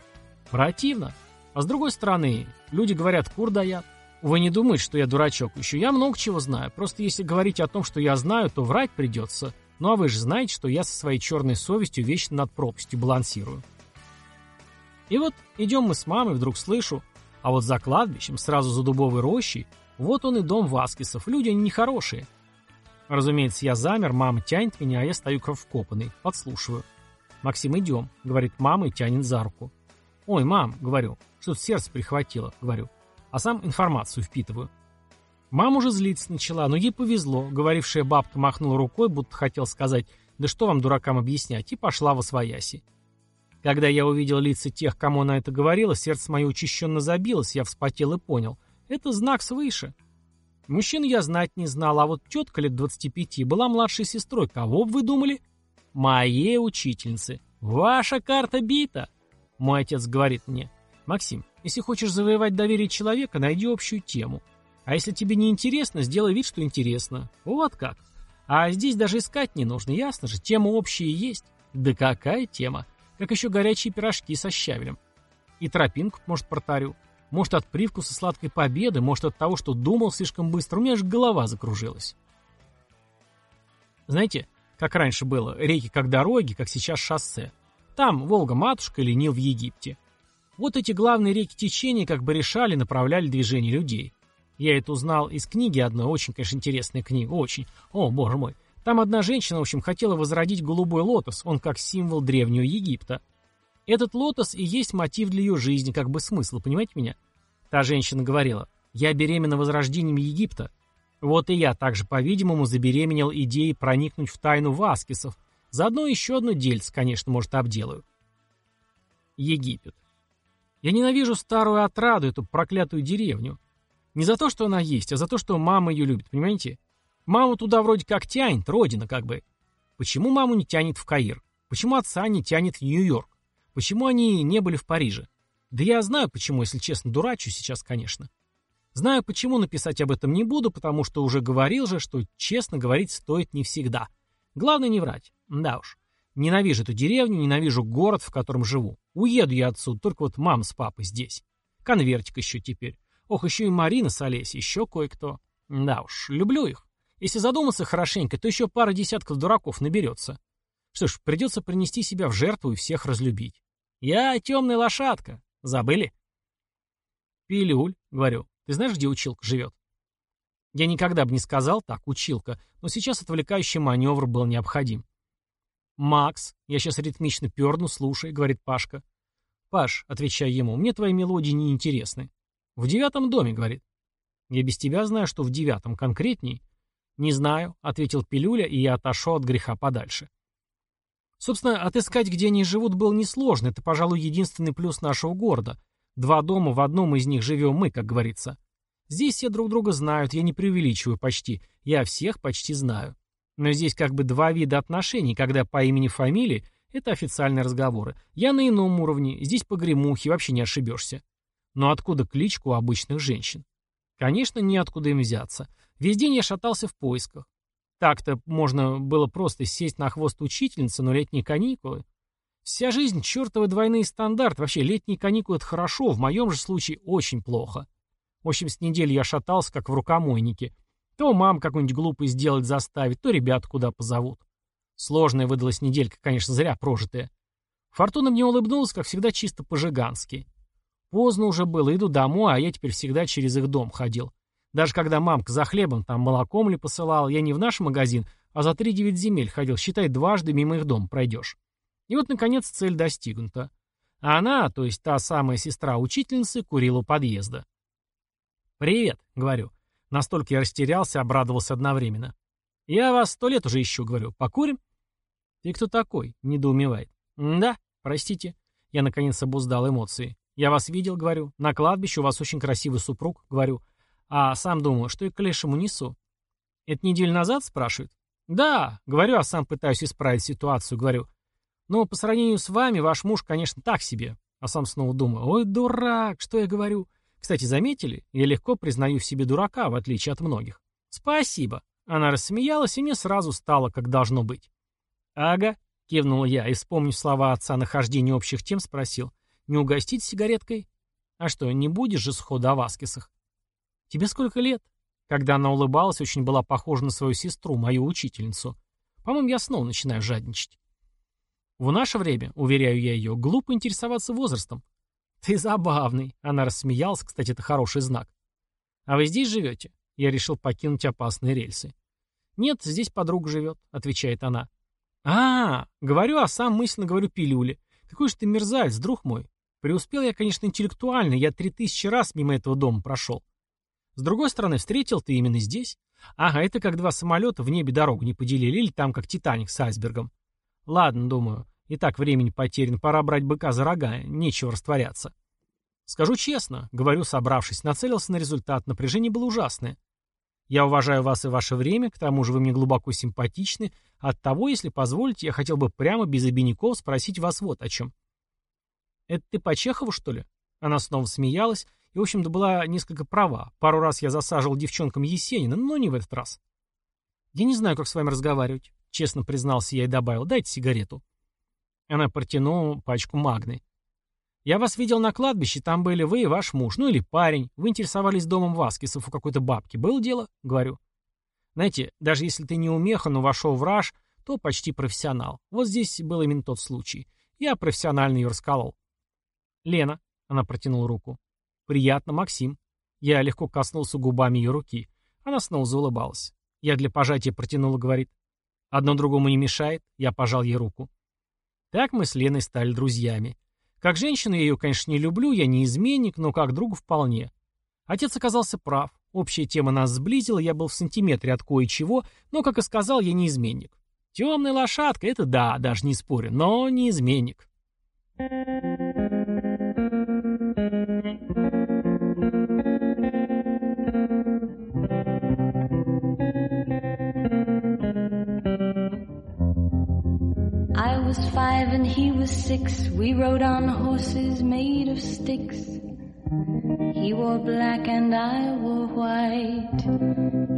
Противно. А с другой стороны, люди говорят, кур даят. Вы не думаете, что я дурачок еще. Я много чего знаю. Просто если говорить о том, что я знаю, то врать придется. Ну а вы же знаете, что я со своей черной совестью вечно над пропастью балансирую. И вот идем мы с мамой, вдруг слышу, а вот за кладбищем, сразу за дубовой рощей, вот он и дом Васкисов. Люди они нехорошие. Разумеется, я замер, мама тянет меня, а я стою как подслушиваю. «Максим, идем», — говорит мама и тянет за руку. «Ой, мам», — говорю, — «что-то сердце прихватило», — говорю. А сам информацию впитываю. Мама уже злиться начала, но ей повезло. Говорившая бабка махнула рукой, будто хотел сказать «Да что вам, дуракам, объяснять?» и пошла во свояси. Когда я увидел лица тех, кому она это говорила, сердце мое учащенно забилось, я вспотел и понял. Это знак свыше. Мужчин я знать не знал, а вот тетка лет 25 была младшей сестрой. Кого бы вы думали? Моей учительницы. Ваша карта бита. Мой отец говорит мне, Максим, если хочешь завоевать доверие человека, найди общую тему. А если тебе не интересно, сделай вид, что интересно. Вот как. А здесь даже искать не нужно, ясно же, тема общая есть. Да какая тема? Как еще горячие пирожки со щавелем. И тропинку, может, протарю. Может, от привкуса сладкой победы, может, от того, что думал слишком быстро. У меня аж голова закружилась. Знаете, как раньше было, реки как дороги, как сейчас шоссе. Там Волга-матушка или Нил в Египте. Вот эти главные реки течения как бы решали, направляли движение людей. Я это узнал из книги одной, очень, конечно, интересная книга, очень. О, боже мой. Там одна женщина, в общем, хотела возродить голубой лотос, он как символ древнего Египта. Этот лотос и есть мотив для ее жизни, как бы смысл, понимаете меня? Та женщина говорила, я беременна возрождением Египта. Вот и я также, по-видимому, забеременел идеей проникнуть в тайну Васкисов. Заодно еще одно дельце, конечно, может, обделаю. Египет. Я ненавижу старую отраду, эту проклятую деревню. Не за то, что она есть, а за то, что мама ее любит, понимаете? Маму туда вроде как тянет, родина как бы. Почему маму не тянет в Каир? Почему отца не тянет в Нью-Йорк? Почему они не были в Париже? Да я знаю почему, если честно, дурачу сейчас, конечно. Знаю почему, написать об этом не буду, потому что уже говорил же, что честно говорить стоит не всегда. Главное не врать. Да уж. Ненавижу эту деревню, ненавижу город, в котором живу. Уеду я отсюда, только вот мама с папой здесь. Конвертик еще теперь. Ох, еще и Марина с Олесей, еще кое-кто. Да уж, люблю их. Если задуматься хорошенько, то еще пара десятков дураков наберется. Что ж, придется принести себя в жертву и всех разлюбить. Я темная лошадка. Забыли? Пилюль, говорю. Ты знаешь, где училка живет? Я никогда бы не сказал так, училка, но сейчас отвлекающий маневр был необходим. «Макс, я сейчас ритмично перну, слушай», — говорит Пашка. «Паш», — отвечаю ему, — «мне твои мелодии не интересны». «В девятом доме», — говорит. «Я без тебя знаю, что в девятом конкретней». «Не знаю», — ответил Пилюля, и я отошел от греха подальше. Собственно, отыскать, где они живут, было несложно. Это, пожалуй, единственный плюс нашего города. Два дома, в одном из них живем мы, как говорится. Здесь все друг друга знают, я не преувеличиваю почти. Я всех почти знаю. Но здесь как бы два вида отношений, когда по имени-фамилии – это официальные разговоры. Я на ином уровне, здесь по гремухе, вообще не ошибешься. Но откуда кличку у обычных женщин? Конечно, неоткуда им взяться. Весь день я шатался в поисках. Так-то можно было просто сесть на хвост учительницы, но летние каникулы... Вся жизнь — чертовы двойные стандарты. Вообще, летние каникулы — это хорошо, в моем же случае очень плохо. В общем, с недели я шатался, как в рукомойнике. То мам какую-нибудь глупость сделать заставит, то ребят куда позовут. Сложная выдалась неделька, конечно, зря прожитая. Фортуна мне улыбнулась, как всегда, чисто по-жигански. Поздно уже было, иду домой, а я теперь всегда через их дом ходил. Даже когда мамка за хлебом там молоком ли посылала, я не в наш магазин, а за три девять земель ходил, считай, дважды мимо их дом пройдешь. И вот, наконец, цель достигнута. А она, то есть та самая сестра учительницы, курила у подъезда. «Привет», — говорю. Настолько я растерялся, обрадовался одновременно. «Я вас сто лет уже ищу», — говорю. «Покурим?» «Ты кто такой?» — недоумевает. «Да, простите». Я, наконец, обуздал эмоции. «Я вас видел», — говорю. «На кладбище у вас очень красивый супруг», — говорю. А сам думаю, что я к лешему несу. «Это неделю назад?» — спрашивает. «Да», — говорю, а сам пытаюсь исправить ситуацию, говорю. «Но по сравнению с вами, ваш муж, конечно, так себе». А сам снова думаю, «Ой, дурак, что я говорю?» Кстати, заметили? Я легко признаю в себе дурака, в отличие от многих. «Спасибо». Она рассмеялась, и мне сразу стало, как должно быть. «Ага», — кивнул я, и, вспомнив слова отца на хождение общих тем, спросил. «Не угостить сигареткой?» «А что, не будешь же схода о Васкисах?» «Тебе сколько лет?» Когда она улыбалась, очень была похожа на свою сестру, мою учительницу. По-моему, я снова начинаю жадничать. В наше время, уверяю я ее, глупо интересоваться возрастом. Ты забавный. Она рассмеялась, кстати, это хороший знак. А вы здесь живете? Я решил покинуть опасные рельсы. Нет, здесь подруга живет, отвечает она. А, говорю, а сам мысленно говорю пилюли. Какой же ты мерзавец, друг мой. Преуспел я, конечно, интеллектуально, я три тысячи раз мимо этого дома прошел. С другой стороны, встретил ты именно здесь. Ага, это как два самолета в небе дорогу не поделили, или там как Титаник с айсбергом. Ладно, думаю, и так времени потерян, пора брать быка за рога, нечего растворяться. Скажу честно, говорю, собравшись, нацелился на результат, напряжение было ужасное. Я уважаю вас и ваше время, к тому же вы мне глубоко симпатичны. Оттого, если позволите, я хотел бы прямо без обиняков спросить вас вот о чем. Это ты по Чехову, что ли? Она снова смеялась, и, в общем-то, была несколько права. Пару раз я засаживал девчонкам Есенина, но не в этот раз. «Я не знаю, как с вами разговаривать», — честно признался я и добавил. «Дайте сигарету». Она протянула пачку магны. «Я вас видел на кладбище, там были вы и ваш муж, ну или парень. Вы интересовались домом Васкисов у какой-то бабки. Было дело?» — говорю. «Знаете, даже если ты не умеха, но вошел в раж, то почти профессионал. Вот здесь был именно тот случай. Я профессионально ее расколол». «Лена», — она протянула руку. «Приятно, Максим». Я легко коснулся губами ее руки. Она снова заулыбалась. Я для пожатия протянула, говорит. «Одно другому не мешает». Я пожал ей руку. Так мы с Леной стали друзьями. Как женщину я ее, конечно, не люблю, я не изменник, но как другу вполне. Отец оказался прав. Общая тема нас сблизила, я был в сантиметре от кое-чего, но, как и сказал, я не изменник. Темная лошадка — это да, даже не спорю, но не изменник. I was five and he was six. We rode on horses made of sticks. He wore black and I wore white.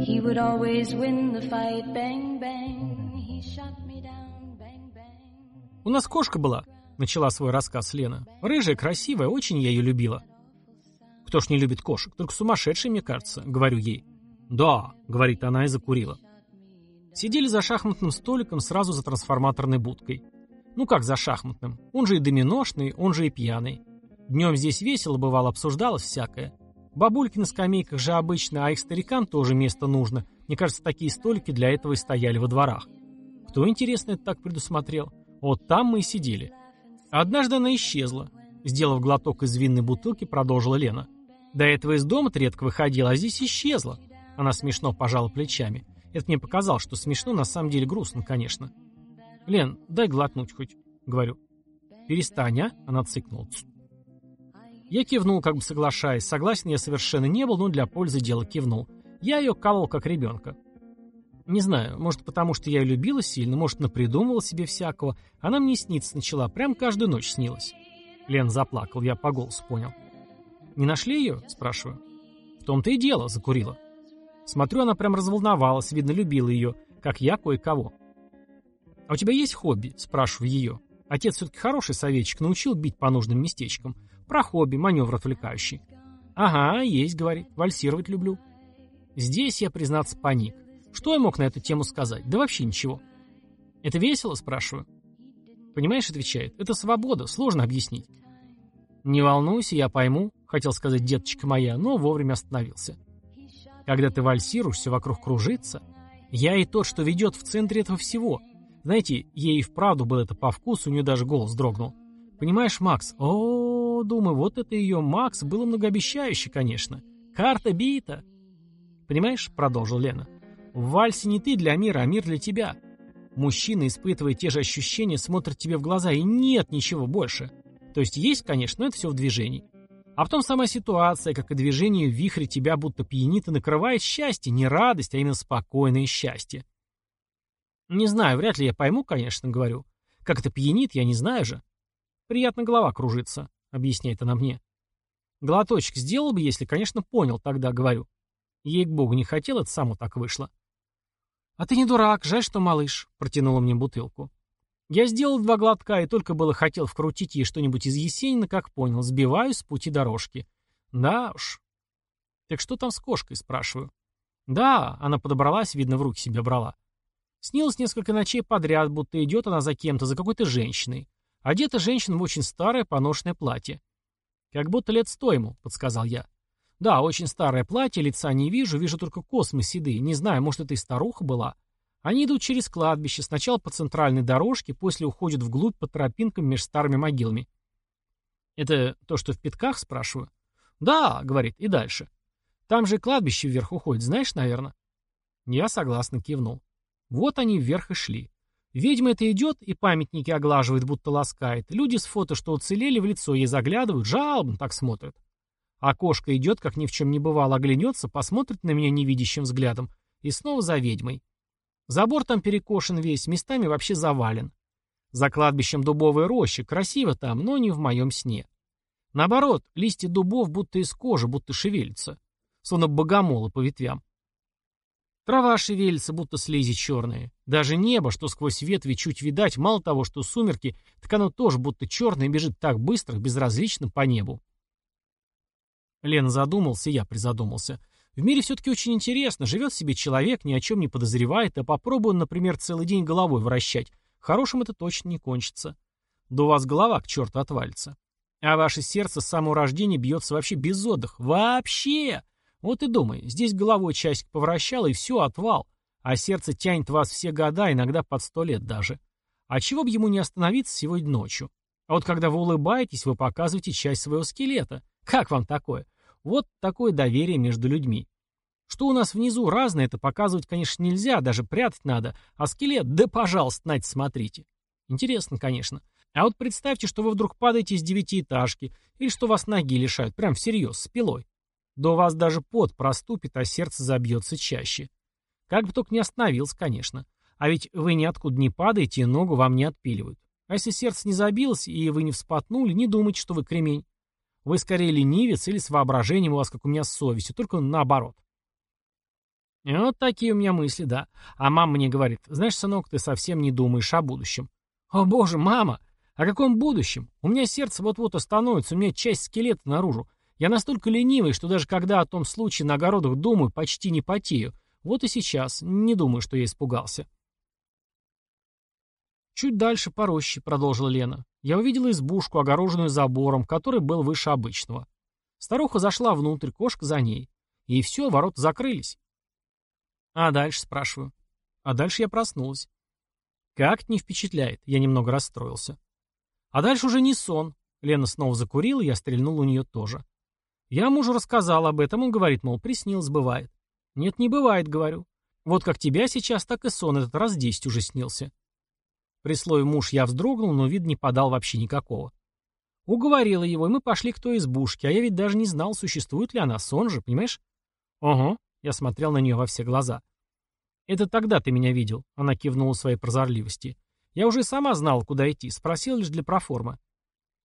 He would always win the fight. Bang, bang. He shot me down. Bang, bang. «У нас кошка была», — начала свой рассказ Лена. «Рыжая, красивая, очень я ее любила». «Кто ж не любит кошек? Только сумасшедший, мне кажется», — говорю ей. «Да», — говорит она и закурила. Сидели за шахматным столиком сразу за трансформаторной будкой. Ну как за шахматным? Он же и доминошный, он же и пьяный. Днем здесь весело бывало, обсуждалось всякое. Бабульки на скамейках же обычно, а их старикам тоже место нужно. Мне кажется, такие столики для этого и стояли во дворах. Кто, интересно, это так предусмотрел? Вот там мы и сидели. Однажды она исчезла. Сделав глоток из винной бутылки, продолжила Лена. До этого из дома редко выходила, а здесь исчезла. Она смешно пожала плечами. Это мне показалось, что смешно, на самом деле грустно, конечно. Лен, дай глотнуть хоть, говорю. Перестань, а? Она цыкнула. Я кивнул, как бы соглашаясь. Согласен я совершенно не был, но для пользы дела кивнул. Я ее колол как ребенка. Не знаю, может потому, что я ее любила сильно, может напридумывала себе всякого. Она мне снится начала, прям каждую ночь снилась. Лен заплакал, я по голосу понял. «Не нашли ее?» – спрашиваю. «В том-то и дело», – закурила. Смотрю, она прям разволновалась, видно, любила ее, как я кое-кого. «А у тебя есть хобби?» – спрашиваю ее. Отец все-таки хороший советчик, научил бить по нужным местечкам. Про хобби, маневр отвлекающий. «Ага, есть», — говорит, — «вальсировать люблю». Здесь я, признаться, паник. Что я мог на эту тему сказать? Да вообще ничего. «Это весело?» — спрашиваю. «Понимаешь», — отвечает, — «это свобода, сложно объяснить». «Не волнуйся, я пойму», — хотел сказать деточка моя, но вовремя остановился. Когда ты вальсируешь, все вокруг кружится. Я и тот, что ведет в центре этого всего. Знаете, ей и вправду было это по вкусу, у нее даже голос дрогнул. Понимаешь, Макс? О, думаю, вот это ее Макс было многообещающе, конечно. Карта бита. Понимаешь, продолжил Лена. В вальсе не ты для мира, а мир для тебя. Мужчина, испытывая те же ощущения, смотрит тебе в глаза, и нет ничего больше. То есть есть, конечно, но это все в движении. А потом сама ситуация, как и движение в вихре тебя будто пьянит и накрывает счастье, не радость, а именно спокойное счастье. Не знаю, вряд ли я пойму, конечно, говорю. Как это пьянит, я не знаю же. Приятно голова кружится, объясняет она мне. Глоточек сделал бы, если, конечно, понял, тогда говорю. Ей к богу не хотел, это само так вышло. А ты не дурак, жаль, что малыш, протянула мне бутылку. Я сделал два глотка и только было хотел вкрутить ей что-нибудь из Есенина, как понял, сбиваюсь с пути дорожки. Да уж. Так что там с кошкой, спрашиваю. Да, она подобралась, видно, в руки себе брала. Снилось несколько ночей подряд, будто идет она за кем-то, за какой-то женщиной. Одета женщина в очень старое поношенное платье. «Как будто лет сто ему», — подсказал я. «Да, очень старое платье, лица не вижу, вижу только космы седые. Не знаю, может, это и старуха была. Они идут через кладбище, сначала по центральной дорожке, после уходят вглубь по тропинкам между старыми могилами». «Это то, что в пятках?» — спрашиваю. «Да», — говорит, — «и дальше». «Там же кладбище вверх уходит, знаешь, наверное?» Я согласно кивнул. Вот они вверх и шли. Ведьма это идет и памятники оглаживает, будто ласкает. Люди с фото, что уцелели, в лицо ей заглядывают, жалобно так смотрят. А кошка идет, как ни в чем не бывало, оглянется, посмотрит на меня невидящим взглядом и снова за ведьмой. Забор там перекошен весь, местами вообще завален. За кладбищем дубовая роща, красиво там, но не в моем сне. Наоборот, листья дубов будто из кожи, будто шевелятся. Словно богомолы по ветвям. Трава шевелится, будто слизи черные. Даже небо, что сквозь ветви чуть видать, мало того, что сумерки, так оно тоже будто черное бежит так быстро, безразлично по небу. Лен задумался, я призадумался. В мире все-таки очень интересно. Живет себе человек, ни о чем не подозревает, а попробуй, например, целый день головой вращать. Хорошим это точно не кончится. Да у вас голова к черту отвалится. А ваше сердце с самого рождения бьется вообще без отдыха. Вообще! Вот и думай, здесь головой часик повращал, и все, отвал. А сердце тянет вас все года, иногда под сто лет даже. А чего бы ему не остановиться сегодня ночью? А вот когда вы улыбаетесь, вы показываете часть своего скелета. Как вам такое? Вот такое доверие между людьми. Что у нас внизу разное, это показывать, конечно, нельзя, даже прятать надо. А скелет, да пожалуйста, Надь, смотрите. Интересно, конечно. А вот представьте, что вы вдруг падаете из девятиэтажки, или что вас ноги лишают, прям всерьез, с пилой. Да у вас даже пот проступит, а сердце забьется чаще. Как бы только не остановился, конечно. А ведь вы ниоткуда не падаете, и ногу вам не отпиливают. А если сердце не забилось, и вы не вспотнули, не думайте, что вы кремень. Вы скорее ленивец или с воображением у вас, как у меня с совестью, только наоборот. И вот такие у меня мысли, да. А мама мне говорит, знаешь, сынок, ты совсем не думаешь о будущем. О боже, мама, о каком будущем? У меня сердце вот-вот остановится, у меня часть скелета наружу. Я настолько ленивый, что даже когда о том случае на огородах думаю, почти не потею. Вот и сейчас. Не думаю, что я испугался. Чуть дальше по роще, продолжила Лена. Я увидела избушку, огороженную забором, который был выше обычного. Старуха зашла внутрь, кошка за ней. И все, ворота закрылись. А дальше, спрашиваю. А дальше я проснулась. Как не впечатляет, я немного расстроился. А дальше уже не сон. Лена снова закурила, я стрельнул у нее тоже. Я мужу рассказал об этом, он говорит, мол, приснилось, бывает. Нет, не бывает, говорю. Вот как тебя сейчас, так и сон этот раз десять уже снился. При слове «муж» я вздрогнул, но вид не подал вообще никакого. Уговорила его, и мы пошли к той избушке, а я ведь даже не знал, существует ли она, сон же, понимаешь? Ого, я смотрел на нее во все глаза. Это тогда ты меня видел, она кивнула своей прозорливости. Я уже сама знал, куда идти, спросил лишь для проформы.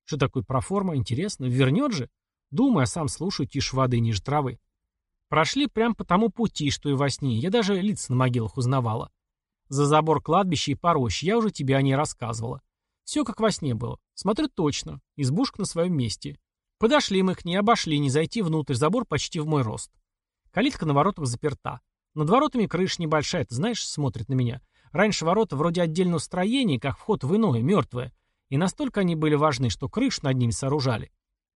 Что такое проформа, интересно, вернет же? Думаю, а сам слушаю тишь воды ниже травы. Прошли прям по тому пути, что и во сне, я даже лица на могилах узнавала. За забор кладбища и порощ, я уже тебе о ней рассказывала. Все как во сне было. Смотрю точно. Избушка на своем месте. Подошли мы к ней, обошли, не зайти внутрь, забор почти в мой рост. Калитка на воротах заперта. Над воротами крыша небольшая, ты знаешь, смотрит на меня. Раньше ворота вроде отдельного строения, как вход в иное, мертвое. И настолько они были важны, что крышу над ними сооружали.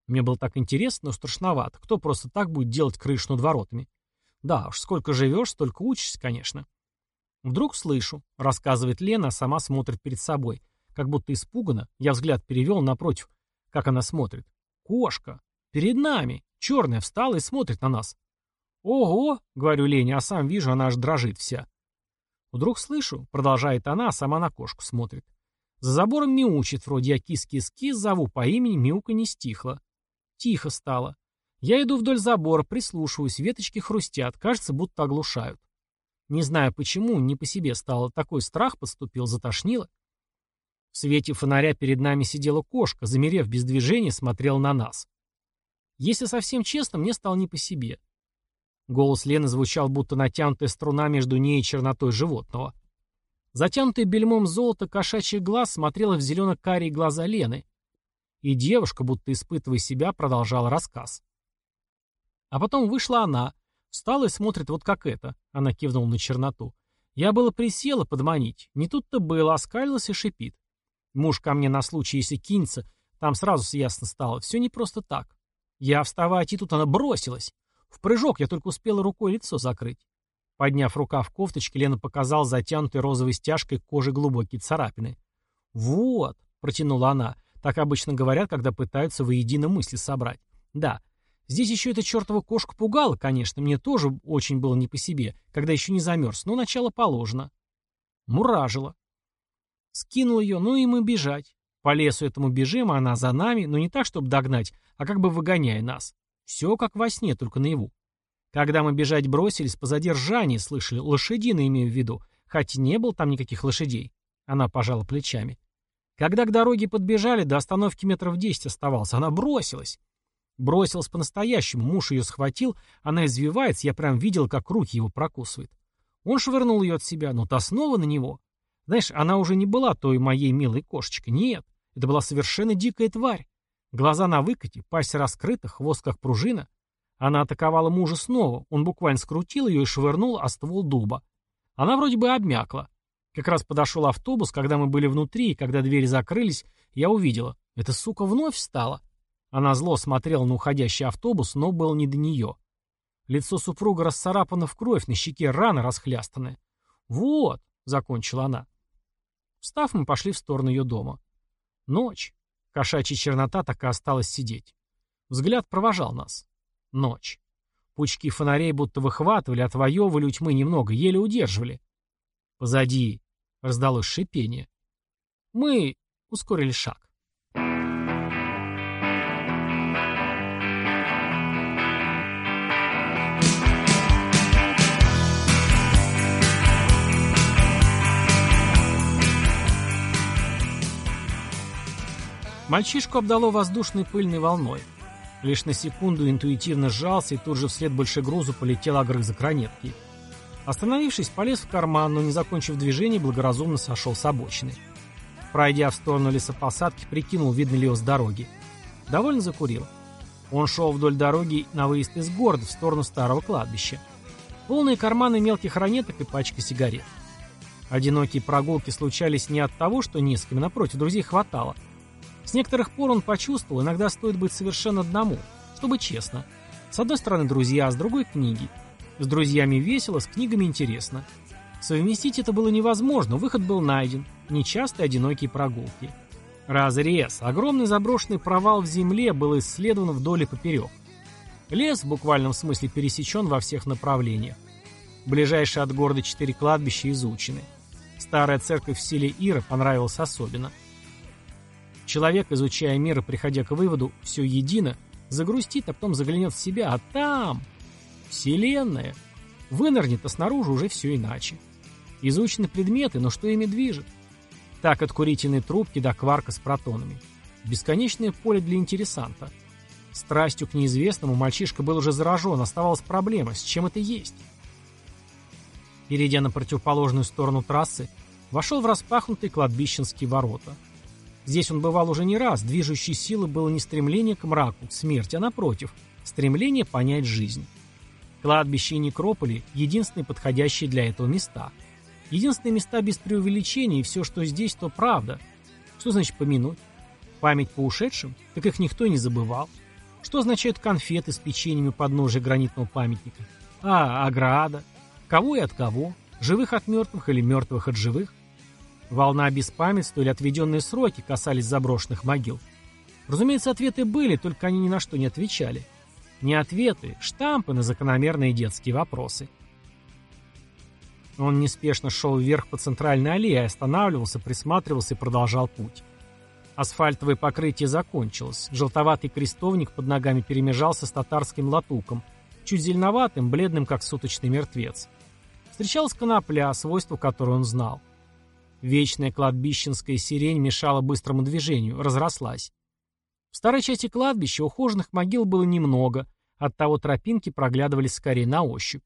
Мне было так интересно, но страшновато. Кто просто так будет делать крышу над воротами? Да уж, сколько живешь, столько учишься, конечно. Вдруг слышу, рассказывает Лена, а сама смотрит перед собой. Как будто испуганно, я взгляд перевел напротив, как она смотрит. Кошка. Перед нами. Черная встала и смотрит на нас. «Ого!» — говорю Лене, а сам вижу, она аж дрожит вся. Вдруг слышу, продолжает она, а сама на кошку смотрит. За забором мяучит, вроде я кис-кис-кис зову по имени, мяука не стихла. Тихо стало. Я иду вдоль забора, прислушиваюсь, веточки хрустят, кажется, будто оглушают. Не знаю почему, не по себе стало, такой страх подступил, затошнило. В свете фонаря перед нами сидела кошка, замерев без движения, смотрела на нас. Если совсем честно, мне стало не по себе. Голос Лены звучал, будто натянутая струна между ней и чернотой животного. Затянутый бельмом золота кошачий глаз смотрела в зелено-карие глаза Лены. И девушка, будто испытывая себя, продолжала рассказ. А потом вышла она, встала и смотрит вот как это. Она кивнула на черноту. Я было присела подманить. Не тут-то было, оскалилась и шипит. Муж ко мне на случай, если кинется, там сразу ясно стало. Все не просто так. Я вставать, и тут она бросилась. В прыжок я только успела рукой лицо закрыть. Подняв рукав кофточки, Лена показал затянутой розовой стяжкой кожи глубокие царапины. «Вот», — протянула она, — так обычно говорят, когда пытаются воедино мысли собрать. «Да, здесь еще эта чертова кошка пугала, конечно, мне тоже очень было не по себе, когда еще не замерз, но начало положено». Муражила. Скинул ее, ну и мы бежать. По лесу этому бежим, а она за нами, но не так, чтобы догнать, а как бы выгоняя нас. Все как во сне, только наяву. Когда мы бежать бросились, позади ржание слышали, лошадино имею в виду, хоть не было там никаких лошадей. Она пожала плечами. Когда к дороге подбежали, до остановки метров десять оставался, она бросилась. Бросилась по-настоящему, муж ее схватил, она извивается, я прям видел, как руки его прокусывает. Он швырнул ее от себя, но та снова на него. Знаешь, она уже не была той моей милой кошечкой, нет, это была совершенно дикая тварь. Глаза на выкате, пасть раскрыта, хвост как пружина. Она атаковала мужа снова, он буквально скрутил ее и швырнул о ствол дуба. Она вроде бы обмякла. Как раз подошел автобус, когда мы были внутри, и когда двери закрылись, я увидела. Эта сука вновь встала. Она зло смотрела на уходящий автобус, но был не до нее. Лицо супруга расцарапано в кровь, на щеке рана расхлястанная. «Вот», — закончила она. Встав, мы пошли в сторону ее дома. Ночь. Кошачья чернота так и осталась сидеть. Взгляд провожал нас. Ночь. Пучки фонарей будто выхватывали, отвоевывали у тьмы немного, еле удерживали. Позади раздалось шипение. Мы ускорили шаг. Мальчишку обдало воздушной пыльной волной. Лишь на секунду интуитивно сжался, и тут же вслед большегрузу полетел огрызок ранетки. Остановившись, полез в карман, но не закончив движение, благоразумно сошел с обочины. Пройдя в сторону лесопосадки, прикинул, видно ли его с дороги. Довольно закурил. Он шел вдоль дороги на выезд из города в сторону старого кладбища. Полные карманы мелких ранеток и пачка сигарет. Одинокие прогулки случались не от того, что кем, напротив, друзей хватало. С некоторых пор он почувствовал, иногда стоит быть совершенно одному, чтобы честно. С одной стороны друзья, а с другой книги. С друзьями весело, с книгами интересно. Совместить это было невозможно, выход был найден. Нечастые одинокие прогулки. Разрез. Огромный заброшенный провал в земле был исследован вдоль и поперек. Лес в буквальном смысле пересечен во всех направлениях. Ближайшие от города четыре кладбища изучены. Старая церковь в селе Ира понравилась особенно. Человек, изучая мир и приходя к выводу «все едино», загрустит, а потом заглянет в себя, а там... Вселенная. Вынырнет, а снаружи уже все иначе. Изучены предметы, но что ими движет? Так от курительной трубки до кварка с протонами. Бесконечное поле для интересанта. Страстью к неизвестному мальчишка был уже заражен, оставалась проблема, с чем это есть. Перейдя на противоположную сторону трассы, вошел в распахнутые кладбищенские ворота. Здесь он бывал уже не раз, движущей силой было не стремление к мраку, к смерти, а напротив, стремление понять жизнь. Кладбище и некрополи – единственные подходящие для этого места. Единственные места без преувеличения, и все, что здесь, то правда. Что значит помянуть? Память по ушедшим? Так их никто не забывал. Что означают конфеты с печеньями под подножия гранитного памятника? А, ограда? Кого и от кого? Живых от мертвых или мертвых от живых? Волна беспамятства или отведенные сроки касались заброшенных могил. Разумеется, ответы были, только они ни на что не отвечали. Не ответы, штампы на закономерные детские вопросы. Он неспешно шел вверх по центральной аллее, останавливался, присматривался и продолжал путь. Асфальтовое покрытие закончилось. Желтоватый крестовник под ногами перемежался с татарским латуком, чуть зеленоватым, бледным, как суточный мертвец. Встречалась конопля, свойства которой он знал. Вечная кладбищенская сирень мешала быстрому движению, разрослась. В старой части кладбища ухоженных могил было немного, оттого тропинки проглядывались скорее на ощупь.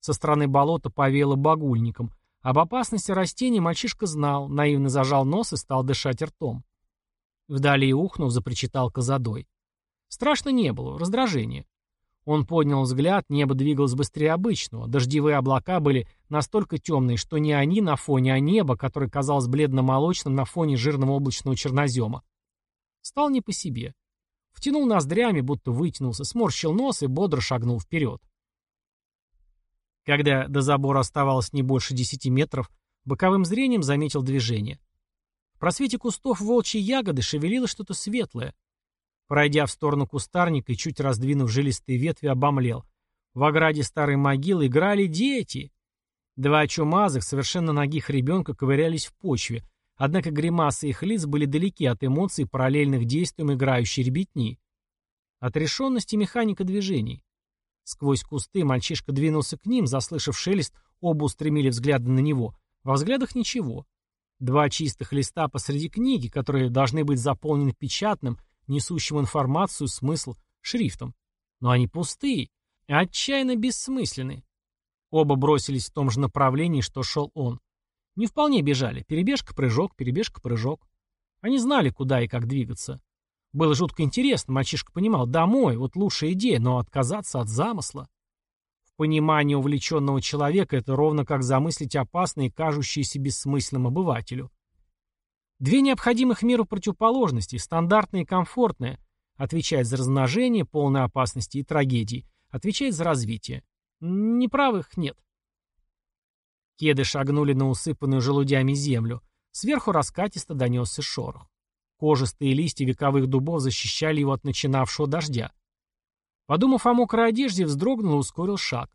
Со стороны болота повеяло багульником. Об опасности растений мальчишка знал, наивно зажал нос и стал дышать ртом. Вдали ухнув, запричитал козадой. Страшно не было, раздражение. Он поднял взгляд, небо двигалось быстрее обычного. Дождевые облака были настолько темные, что не они на фоне, а небо, которое казалось бледно-молочным на фоне жирного облачного чернозема. Стал не по себе. Втянул ноздрями, будто вытянулся, сморщил нос и бодро шагнул вперед. Когда до забора оставалось не больше десяти метров, боковым зрением заметил движение. В просвете кустов волчьей ягоды шевелилось что-то светлое. Пройдя в сторону кустарника и чуть раздвинув жилистые ветви, обомлел. В ограде старой могилы играли дети. Два чумазых, совершенно ногих ребенка ковырялись в почве, однако гримасы их лиц были далеки от эмоций параллельных действиям играющей ребятни. Отрешенность и механика движений. Сквозь кусты мальчишка двинулся к ним, заслышав шелест, оба устремили взгляды на него. Во взглядах ничего. Два чистых листа посреди книги, которые должны быть заполнены печатным, несущим информацию, смысл, шрифтом. Но они пустые, отчаянно бессмысленны. Оба бросились в том же направлении, что шел он. Не вполне бежали. Перебежка-прыжок, перебежка-прыжок. Они знали, куда и как двигаться. Было жутко интересно, мальчишка понимал, домой, вот лучшая идея, но отказаться от замысла. В понимании увлеченного человека это ровно как замыслить опасное и кажущееся бессмысленным обывателю. Две необходимых миру противоположности, стандартная и комфортная, отвечает за размножение, полной опасности и трагедии, отвечает за развитие. Неправых нет. Кеды шагнули на усыпанную желудями землю. Сверху раскатисто донесся шорох. Кожистые листья вековых дубов защищали его от начинавшего дождя. Подумав о мокрой одежде, вздрогнул и ускорил шаг.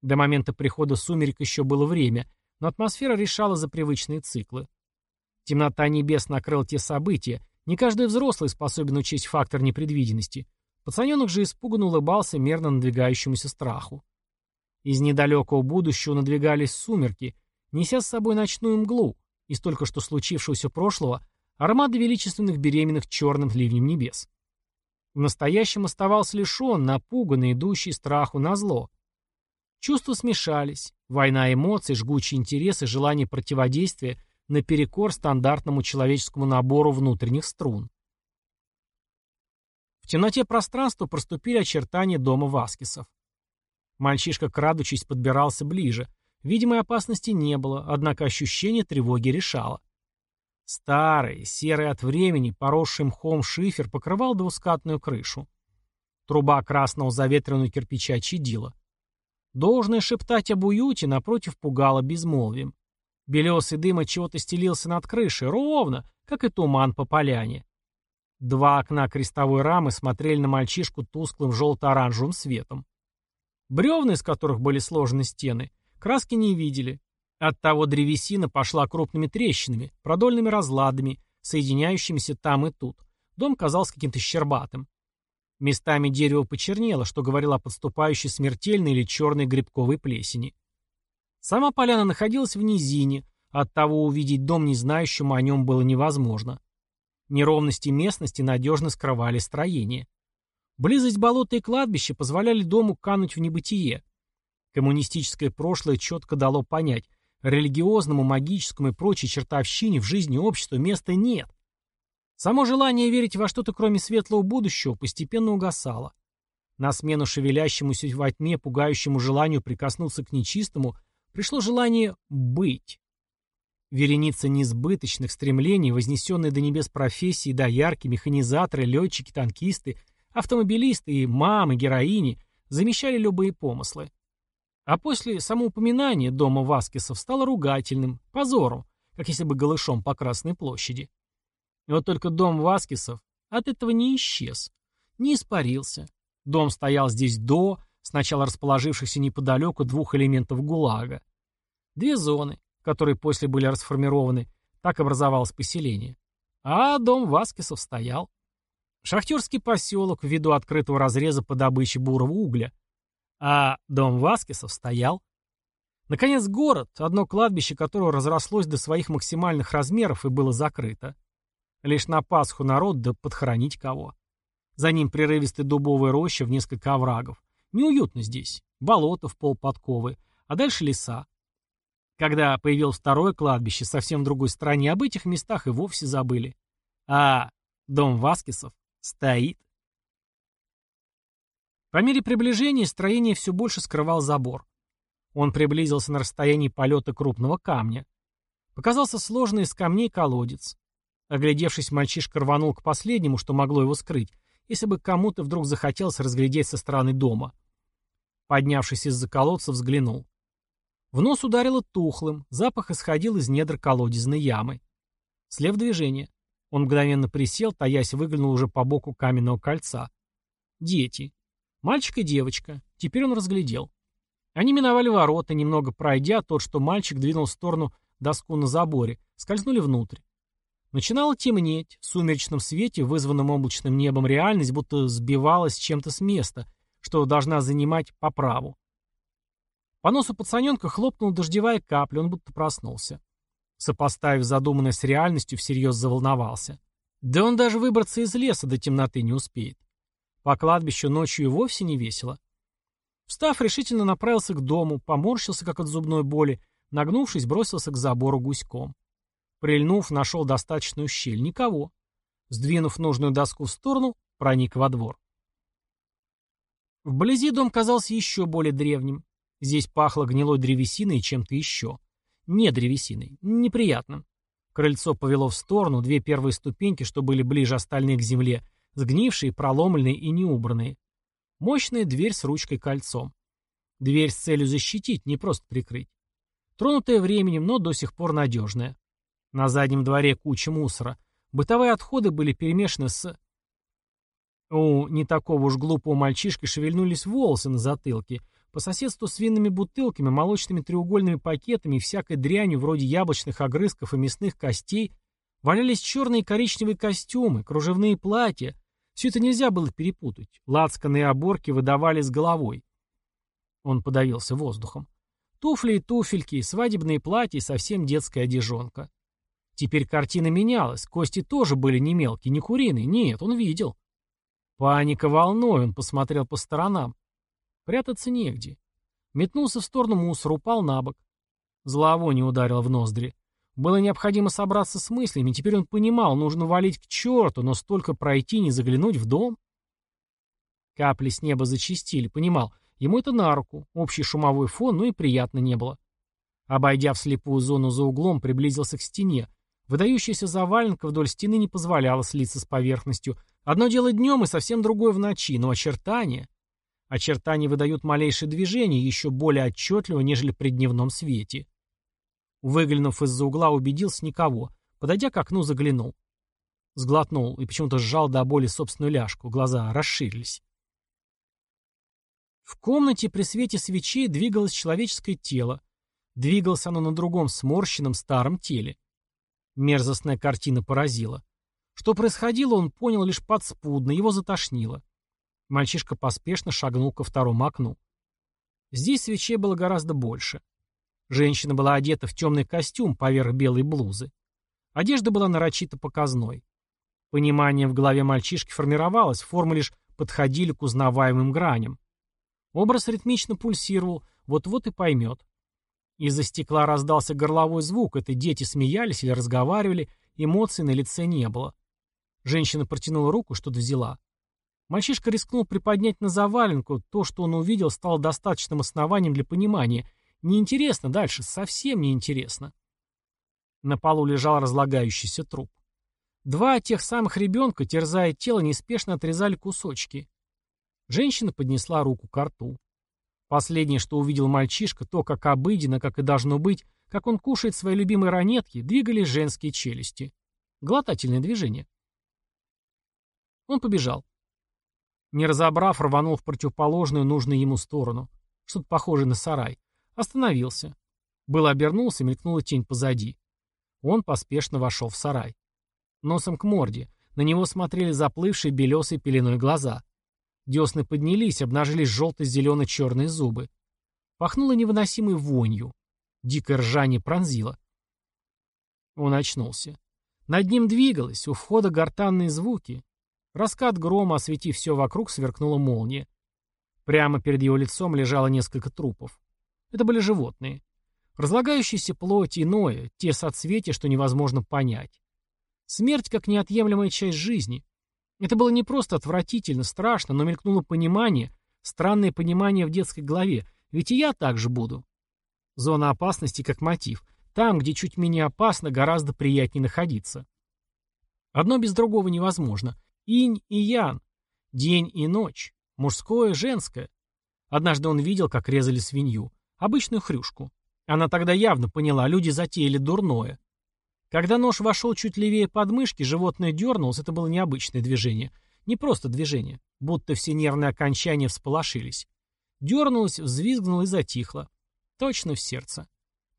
До момента прихода сумерек еще было время, но атмосфера решала за привычные циклы. Темнота небес накрыла те события. Не каждый взрослый способен учесть фактор непредвиденности. Пацаненок же испуганно улыбался мерно надвигающемуся страху. Из недалекого будущего надвигались сумерки, неся с собой ночную мглу, из только что случившегося прошлого армады величественных беременных черным ливнем небес. В настоящем оставался лишь он, напуганный, идущий страху на зло. Чувства смешались. Война эмоций, жгучий интерес и желание противодействия наперекор стандартному человеческому набору внутренних струн. В темноте пространства проступили очертания дома Васкисов. Мальчишка, крадучись, подбирался ближе. Видимой опасности не было, однако ощущение тревоги решало. Старый, серый от времени, поросший мхом шифер покрывал двускатную крышу. Труба красного заветренного кирпича чадила. Должное шептать об уюте, напротив, пугало безмолвием. Белесый дым от чего-то стелился над крышей, ровно, как и туман по поляне. Два окна крестовой рамы смотрели на мальчишку тусклым желто-оранжевым светом. Бревна, из которых были сложены стены, краски не видели. Оттого древесина пошла крупными трещинами, продольными разладами, соединяющимися там и тут. Дом казался каким-то щербатым. Местами дерево почернело, что говорило о подступающей смертельной или черной грибковой плесени. Сама поляна находилась в низине, оттого увидеть дом незнающему о нем было невозможно. Неровности местности надежно скрывали строение. Близость болота и кладбища позволяли дому кануть в небытие. Коммунистическое прошлое четко дало понять, религиозному, магическому и прочей чертовщине в жизни общества места нет. Само желание верить во что-то кроме светлого будущего постепенно угасало. На смену шевелящемуся во тьме, пугающему желанию прикоснуться к нечистому, пришло желание быть. Вереница несбыточных стремлений, вознесенные до небес профессии, доярки, механизаторы, летчики, танкисты, автомобилисты и мамы, героини, замещали любые помыслы. А после самоупоминания дома Васкисов стало ругательным, позором, как если бы голышом по Красной площади. И вот только дом Васкисов от этого не исчез, не испарился. Дом стоял здесь до, сначала расположившихся неподалеку двух элементов ГУЛАГа. Две зоны, которые после были расформированы, так образовалось поселение. А дом Васкисов стоял. Шахтерский поселок ввиду открытого разреза по добыче бурого угля. А дом Васкисов стоял. Наконец, город, одно кладбище которого разрослось до своих максимальных размеров и было закрыто. Лишь на Пасху народ да подхоронить кого. За ним прерывистая дубовая роща в несколько оврагов. Неуютно здесь. Болото в полподковы, а дальше леса. Когда появилось второе кладбище совсем в другой стране, об этих местах и вовсе забыли. А дом Васкисов стоит. По мере приближения строение все больше скрывал забор. Он приблизился на расстоянии полета крупного камня. Показался сложный из камней колодец. Оглядевшись, мальчишка рванул к последнему, что могло его скрыть, если бы кому-то вдруг захотелось разглядеть со стороны дома. Поднявшись из-за колодца, взглянул. В нос ударило тухлым, запах исходил из недр колодезной ямы. Слев движение. Он мгновенно присел, таясь выглянул уже по боку каменного кольца. Дети. Мальчик и девочка. Теперь он разглядел. Они миновали ворота, немного пройдя, тот, что мальчик двинул в сторону доску на заборе, скользнули внутрь. Начинало темнеть, в сумеречном свете, вызванном облачным небом, реальность будто сбивалась чем-то с места, что должна занимать по праву. По носу пацаненка хлопнула дождевая капля, он будто проснулся. Сопоставив задуманное с реальностью, всерьез заволновался. Да он даже выбраться из леса до темноты не успеет. По кладбищу ночью и вовсе не весело. Встав, решительно направился к дому, поморщился, как от зубной боли, нагнувшись, бросился к забору гуськом. Прильнув, нашел достаточную щель. Никого. Сдвинув нужную доску в сторону, проник во двор. Вблизи дом казался еще более древним. Здесь пахло гнилой древесиной и чем-то еще. Не древесиной. Неприятным. Крыльцо повело в сторону, две первые ступеньки, что были ближе остальных к земле, Сгнившие, проломленные и неубранные. Мощная дверь с ручкой-кольцом. Дверь с целью защитить, не просто прикрыть. Тронутая временем, но до сих пор надежная. На заднем дворе куча мусора. Бытовые отходы были перемешаны с... У не такого уж глупого мальчишки шевельнулись волосы на затылке. По соседству с винными бутылками, молочными треугольными пакетами и всякой дрянью вроде яблочных огрызков и мясных костей валялись черные и коричневые костюмы, кружевные платья, все это нельзя было перепутать. Лацканы и оборки выдавали с головой. Он подавился воздухом. Туфли и туфельки, свадебные платья и совсем детская одежонка. Теперь картина менялась. Кости тоже были не мелкие, не куриные. Нет, он видел. Паника волной, он посмотрел по сторонам. Прятаться негде. Метнулся в сторону мусора, упал на бок. Зловоние ударило в ноздри. Было необходимо собраться с мыслями, теперь он понимал, нужно валить к черту, но столько пройти, не заглянуть в дом. Капли с неба зачистили, понимал, ему это на руку, общий шумовой фон, ну и приятно не было. Обойдя вслепую зону за углом, приблизился к стене. Выдающаяся заваленка вдоль стены не позволяла слиться с поверхностью. Одно дело днем и совсем другое в ночи, но очертания... Очертания выдают малейшее движение, еще более отчетливо, нежели при дневном свете. Выглянув из-за угла, убедился никого. Подойдя к окну, заглянул. Сглотнул и почему-то сжал до боли собственную ляжку. Глаза расширились. В комнате при свете свечей двигалось человеческое тело. Двигалось оно на другом сморщенном старом теле. Мерзостная картина поразила. Что происходило, он понял лишь подспудно, его затошнило. Мальчишка поспешно шагнул ко второму окну. Здесь свечей было гораздо больше. Женщина была одета в темный костюм поверх белой блузы. Одежда была нарочито показной. Понимание в голове мальчишки формировалось, формы лишь подходили к узнаваемым граням. Образ ритмично пульсировал, вот-вот и поймет. Из-за стекла раздался горловой звук, это дети смеялись или разговаривали, эмоций на лице не было. Женщина протянула руку, что-то взяла. Мальчишка рискнул приподнять на заваленку, то, что он увидел, стало достаточным основанием для понимания. Неинтересно дальше, совсем неинтересно. На полу лежал разлагающийся труп. Два тех самых ребенка, терзая тело, неспешно отрезали кусочки. Женщина поднесла руку к рту. Последнее, что увидел мальчишка, то, как обыденно, как и должно быть, как он кушает свои любимые ранетки, двигались женские челюсти. Глотательное движение. Он побежал. Не разобрав, рванул в противоположную, нужную ему сторону. Что-то похожее на сарай. Остановился. Было обернулся, мелькнула тень позади. Он поспешно вошел в сарай. Носом к морде. На него смотрели заплывшие белесой пеленой глаза. Десны поднялись, обнажились желто-зелено-черные зубы. Пахнуло невыносимой вонью. Дикое ржание пронзило. Он очнулся. Над ним двигалось, у входа гортанные звуки. Раскат грома, осветив все вокруг, сверкнула молния. Прямо перед его лицом лежало несколько трупов. Это были животные. Разлагающиеся плоть иное, те соцветия, что невозможно понять. Смерть как неотъемлемая часть жизни. Это было не просто отвратительно, страшно, но мелькнуло понимание, странное понимание в детской голове, ведь и я так же буду. Зона опасности как мотив. Там, где чуть менее опасно, гораздо приятнее находиться. Одно без другого невозможно. Инь и ян. День и ночь. Мужское, женское. Однажды он видел, как резали свинью. Обычную хрюшку. Она тогда явно поняла, люди затеяли дурное. Когда нож вошел чуть левее подмышки, животное дернулось, это было необычное движение. Не просто движение, будто все нервные окончания всполошились. Дернулось, взвизгнуло и затихло. Точно в сердце.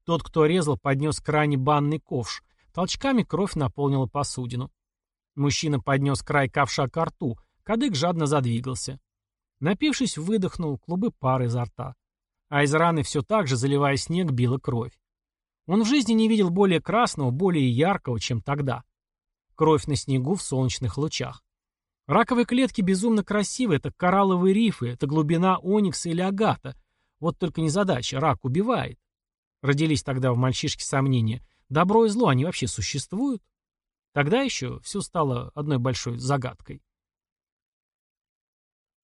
Тот, кто резал, поднес к ране банный ковш. Толчками кровь наполнила посудину. Мужчина поднес край ковша к рту, кадык жадно задвигался. Напившись, выдохнул клубы пары изо рта. А из раны все так же, заливая снег, била кровь. Он в жизни не видел более красного, более яркого, чем тогда. Кровь на снегу в солнечных лучах. Раковые клетки безумно красивые, это коралловые рифы, это глубина оникса или агата. Вот только незадача, рак убивает. Родились тогда в мальчишке сомнения. Добро и зло, они вообще существуют? Тогда еще все стало одной большой загадкой.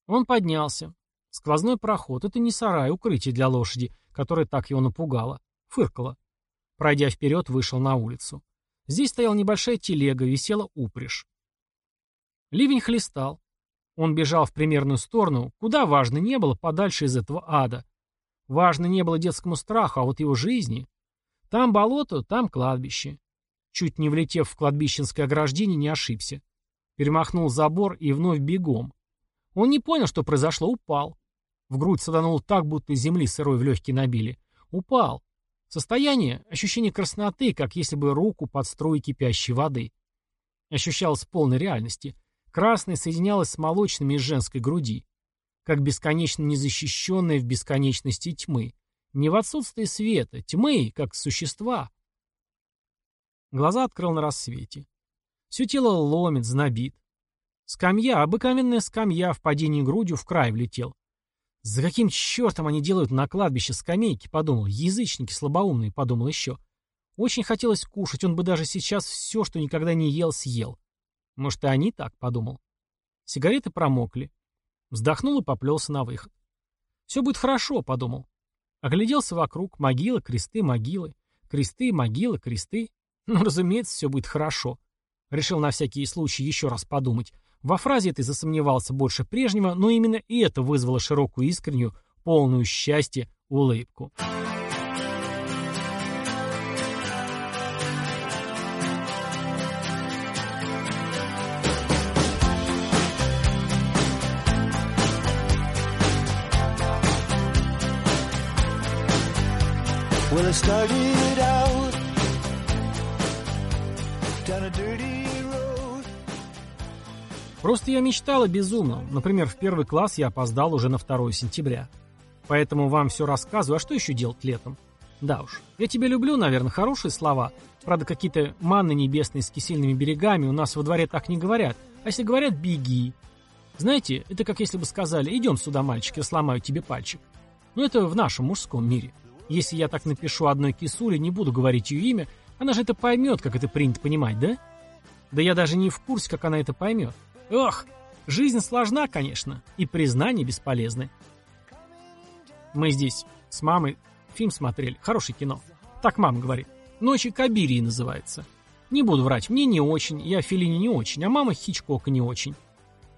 Он поднялся. Сквозной проход — это не сарай, укрытие для лошади, которое так его напугало. Фыркало. Пройдя вперед, вышел на улицу. Здесь стояла небольшая телега, висела упряжь. Ливень хлестал. Он бежал в примерную сторону, куда важно не было, подальше из этого ада. Важно не было детскому страху, а вот его жизни. Там болото, там кладбище. Чуть не влетев в кладбищенское ограждение, не ошибся. Перемахнул забор и вновь бегом. Он не понял, что произошло, упал. В грудь саданул так, будто земли сырой в легкие набили. Упал. Состояние — ощущение красноты, как если бы руку под струей кипящей воды. Ощущалось полной реальности. Красное соединялось с молочными из женской груди. Как бесконечно незащищенное в бесконечности тьмы. Не в отсутствии света, тьмы, как существа. Глаза открыл на рассвете. Все тело ломит, знобит. Скамья, обыкновенная скамья, в падении грудью в край влетел. «За каким чертом они делают на кладбище скамейки?» — подумал. «Язычники слабоумные», — подумал еще. Очень хотелось кушать, он бы даже сейчас все, что никогда не ел, съел. Может, и они так, — подумал. Сигареты промокли. Вздохнул и поплелся на выход. «Все будет хорошо», — подумал. Огляделся вокруг. Могилы, кресты, могилы. Кресты, могилы, кресты. Ну, разумеется, все будет хорошо. Решил на всякий случай еще раз подумать. Во фразе этой засомневался больше прежнего, но именно это вызвало широкую искреннюю, полную счастья улыбку. Well, I started out Просто я мечтал о безумном. Например, в первый класс я опоздал уже на 2 сентября. Поэтому вам все рассказываю, а что еще делать летом? Да уж, я тебя люблю, наверное, хорошие слова. Правда, какие-то манны небесные с кисельными берегами у нас во дворе так не говорят. А если говорят, беги. Знаете, это как если бы сказали, идем сюда, мальчик, я сломаю тебе пальчик. Но это в нашем мужском мире. Если я так напишу одной кисуле, не буду говорить ее имя, она же это поймет, как это принято понимать, да? Да я даже не в курсе, как она это поймет. Ох, жизнь сложна, конечно, и признание бесполезны. Мы здесь с мамой фильм смотрели, хорошее кино. Так мама говорит. «Ночи Кабирии» называется. Не буду врать, мне не очень, я Феллини не очень, а мама Хичкока не очень.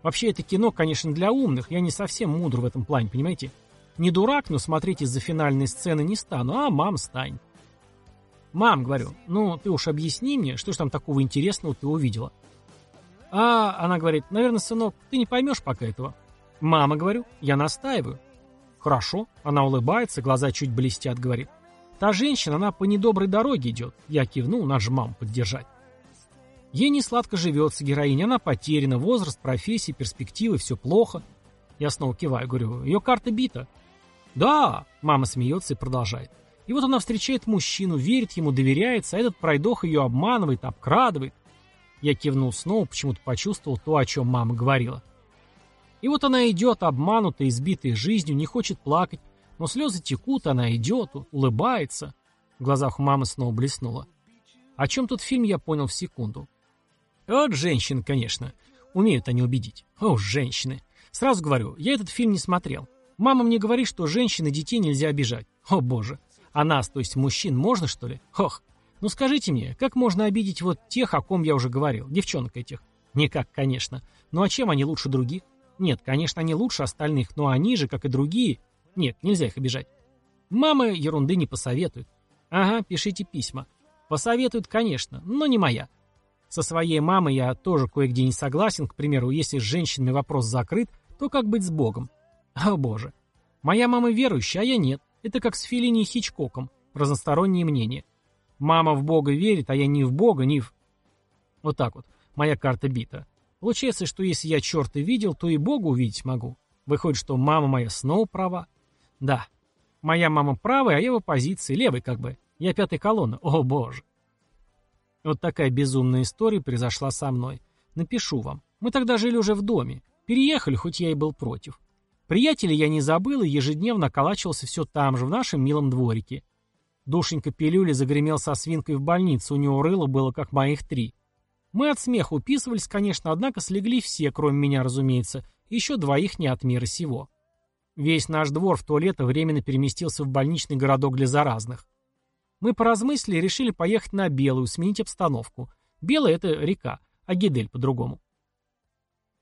Вообще это кино, конечно, для умных, я не совсем мудр в этом плане, понимаете? Не дурак, но смотреть из-за финальной сцены не стану, а мам стань. Мам, говорю, ну ты уж объясни мне, что ж там такого интересного ты увидела. А, она говорит, наверное, сынок, ты не поймешь пока этого. Мама, говорю, я настаиваю. Хорошо, она улыбается, глаза чуть блестят, говорит. Та женщина, она по недоброй дороге идет. Я кивнул, надо же маму поддержать. Ей не сладко живется героиня, она потеряна, возраст, профессия, перспективы, все плохо. Я снова киваю, говорю, ее карта бита. Да, мама смеется и продолжает. И вот она встречает мужчину, верит ему, доверяется, а этот пройдох ее обманывает, обкрадывает. Я кивнул снова, почему-то почувствовал то, о чем мама говорила. И вот она идет, обманутая, избитая жизнью, не хочет плакать, но слезы текут, она идет, улыбается. В глазах мамы снова блеснуло. О чем тут фильм, я понял в секунду. Вот женщины, конечно. Умеют они убедить. О, женщины. Сразу говорю, я этот фильм не смотрел. Мама мне говорит, что женщин и детей нельзя обижать. О, боже. А нас, то есть мужчин, можно, что ли? Ох. Ну скажите мне, как можно обидеть вот тех, о ком я уже говорил, девчонок этих? Никак, конечно. Ну а чем они лучше других? Нет, конечно, они лучше остальных, но они же, как и другие... Нет, нельзя их обижать. Мама ерунды не посоветует. Ага, пишите письма. Посоветует, конечно, но не моя. Со своей мамой я тоже кое-где не согласен. К примеру, если с женщинами вопрос закрыт, то как быть с Богом? О боже. Моя мама верующая, а я нет. Это как с Филини и Хичкоком. Разносторонние мнения. Мама в Бога верит, а я ни в Бога, ни в... Вот так вот. Моя карта бита. Получается, что если я черта видел, то и Бога увидеть могу. Выходит, что мама моя снова права. Да, моя мама правая, а я в оппозиции, левой как бы. Я пятая колонна. О, боже. Вот такая безумная история произошла со мной. Напишу вам. Мы тогда жили уже в доме. Переехали, хоть я и был против. Приятелей я не забыл и ежедневно околачивался все там же, в нашем милом дворике. Душенька пилюли загремел со свинкой в больницу, у него рыло было как моих три. Мы от смеха уписывались, конечно, однако слегли все, кроме меня, разумеется, еще двоих не от мира сего. Весь наш двор в то лето временно переместился в больничный городок для заразных. Мы поразмыслили и решили поехать на Белую, сменить обстановку. Белая — это река, а Гидель по-другому.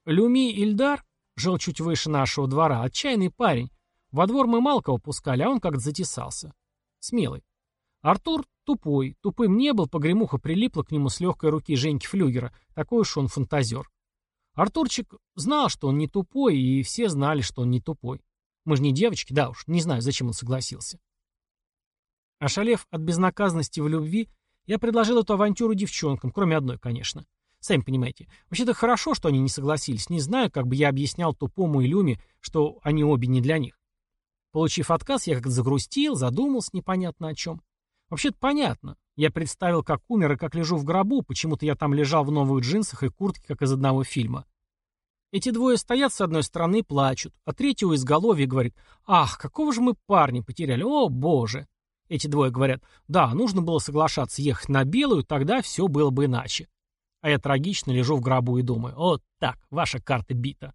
Люми Ильдар жил чуть выше нашего двора, отчаянный парень. Во двор мы мало кого пускали, а он как-то затесался. Смелый. Артур тупой. Тупым не был, погремуха прилипла к нему с легкой руки Женьки Флюгера. Такой уж он фантазер. Артурчик знал, что он не тупой, и все знали, что он не тупой. Мы же не девочки, да уж, не знаю, зачем он согласился. Ошалев от безнаказанности в любви, я предложил эту авантюру девчонкам, кроме одной, конечно. Сами понимаете. Вообще-то хорошо, что они не согласились. Не знаю, как бы я объяснял тупому и что они обе не для них. Получив отказ, я как-то загрустил, задумался непонятно о чем. Вообще-то понятно. Я представил, как умер и как лежу в гробу, почему-то я там лежал в новых джинсах и куртке, как из одного фильма. Эти двое стоят с одной стороны плачут, а третьего изголовье говорит, «Ах, какого же мы парня потеряли, о боже!» Эти двое говорят, «Да, нужно было соглашаться ехать на белую, тогда все было бы иначе». А я трагично лежу в гробу и думаю, «Вот так, ваша карта бита».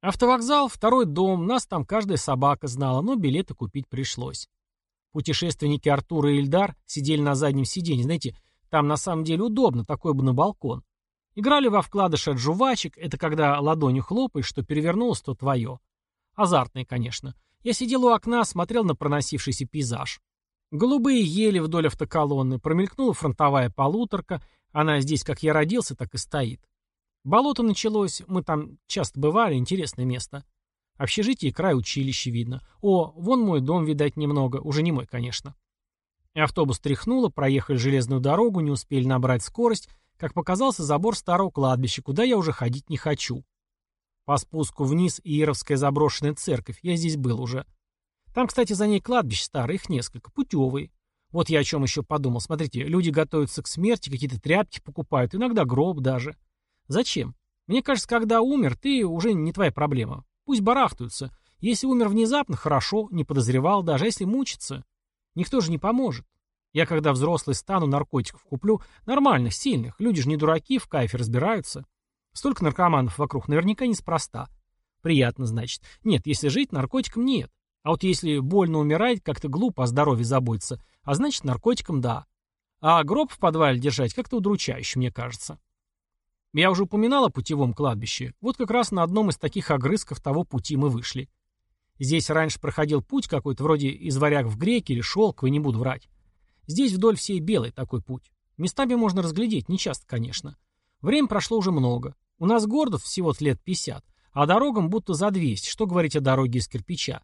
Автовокзал, второй дом, нас там каждая собака знала, но билеты купить пришлось. Путешественники Артур и Ильдар сидели на заднем сиденье. Знаете, там на самом деле удобно, такой бы на балкон. Играли во вкладыш от жувачек, это когда ладонью хлопаешь, что перевернулось, то твое. Азартные, конечно. Я сидел у окна, смотрел на проносившийся пейзаж. Голубые ели вдоль автоколонны, промелькнула фронтовая полуторка, она здесь, как я родился, так и стоит. Болото началось, мы там часто бывали, интересное место. Общежитие и край училища видно. О, вон мой дом, видать, немного. Уже не мой, конечно. И автобус тряхнуло, проехали железную дорогу, не успели набрать скорость, как показался забор старого кладбища, куда я уже ходить не хочу. По спуску вниз Иеровская заброшенная церковь, я здесь был уже. Там, кстати, за ней кладбище старое, их несколько, путевые. Вот я о чем еще подумал. Смотрите, люди готовятся к смерти, какие-то тряпки покупают, иногда гроб даже. Зачем? Мне кажется, когда умер, ты уже не твоя проблема. Пусть барахтаются. Если умер внезапно, хорошо, не подозревал даже, если мучится, никто же не поможет. Я, когда взрослый стану, наркотиков куплю, нормальных, сильных. Люди же не дураки, в кайфе разбираются. Столько наркоманов вокруг, наверняка неспроста. Приятно, значит. Нет, если жить, наркотиком нет. А вот если больно умирать, как-то глупо о здоровье заботиться. А значит, наркотиком да. А гроб в подвале держать как-то удручающе, мне кажется. Я уже упоминал о путевом кладбище. Вот как раз на одном из таких огрызков того пути мы вышли. Здесь раньше проходил путь какой-то вроде из варяг в греки или шелковый, не буду врать. Здесь вдоль всей белой такой путь. Местами можно разглядеть, не часто, конечно. Время прошло уже много. У нас городов всего лет 50, а дорогам будто за 200, что говорить о дороге из кирпича.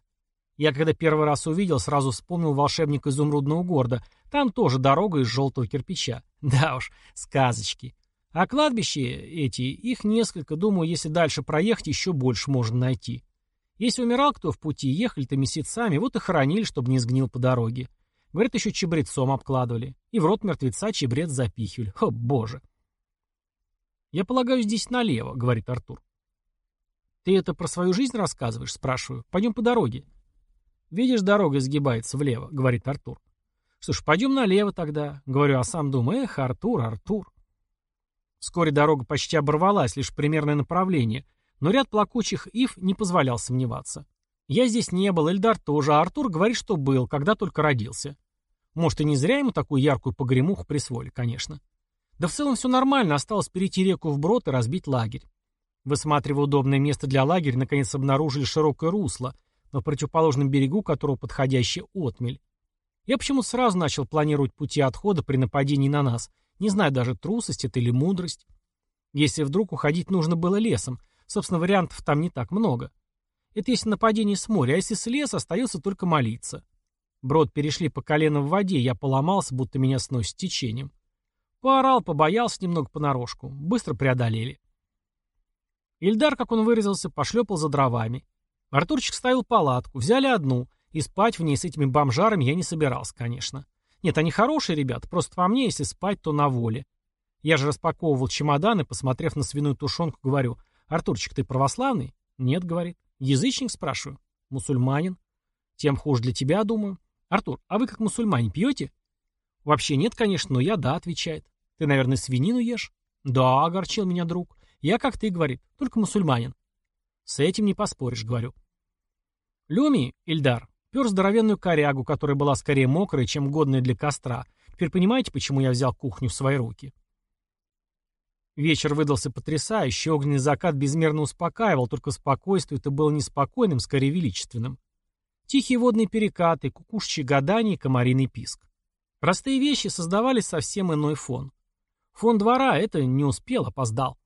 Я когда первый раз увидел, сразу вспомнил волшебник изумрудного города. Там тоже дорога из желтого кирпича. [LAUGHS] Да уж, сказочки. А кладбища эти, их несколько, думаю, если дальше проехать, еще больше можно найти. Если умирал кто в пути, ехали-то месяцами, вот и хоронили, чтобы не сгнил по дороге. Говорят, еще чебрецом обкладывали. И в рот мертвеца чебрец запихивали. О, боже. «Я полагаю, здесь налево», — говорит Артур. «Ты это про свою жизнь рассказываешь?» — спрашиваю. «Пойдем по дороге». «Видишь, дорога изгибается влево», — говорит Артур. «Что ж, пойдем налево тогда», — говорю, а сам думаю, эх, Артур, Артур. Вскоре дорога почти оборвалась, лишь примерное направление, но ряд плакучих ив не позволял сомневаться. Я здесь не был, Эльдар тоже, а Артур говорит, что был, когда только родился. Может, и не зря ему такую яркую погремуху присвоили, конечно. Да в целом все нормально, осталось перейти реку вброд и разбить лагерь. Высматривая удобное место для лагеря, наконец обнаружили широкое русло, на противоположном берегу которого подходящий отмель. Я почему сразу начал планировать пути отхода при нападении на нас, не знаю даже, трусость это или мудрость. Если вдруг уходить нужно было лесом, собственно, вариантов там не так много. Это если нападение с моря, а если с леса, остается только молиться. Брод перешли по колено в воде, я поломался, будто меня сносит течением. Поорал, побоялся немного понарошку. Быстро преодолели. Ильдар, как он выразился, пошлепал за дровами. Артурчик ставил палатку, взяли одну, и спать в ней с этими бомжарами я не собирался, конечно. Нет, они хорошие ребята, просто по мне, если спать, то на воле. Я же распаковывал чемоданы, посмотрев на свиную тушенку, говорю, «Артурчик, ты православный?» «Нет», — говорит. «Язычник?» — спрашиваю. «Мусульманин?» «Тем хуже для тебя, думаю». «Артур, а вы как мусульмане пьете?» «Вообще нет, конечно, но я да», — отвечает. «Ты, наверное, свинину ешь?» «Да», — огорчил меня друг. «Я, как ты, — говорит, — только мусульманин». «С этим не поспоришь», — говорю. Люми, Ильдар, пер здоровенную корягу, которая была скорее мокрая, чем годная для костра. Теперь понимаете, почему я взял кухню в свои руки? Вечер выдался потрясающий, огненный закат безмерно успокаивал, только спокойствие это было не спокойным, скорее величественным. Тихие водные перекаты, кукушечьи гадания и комариный писк. Простые вещи создавали совсем иной фон. Фон двора это не успел, опоздал.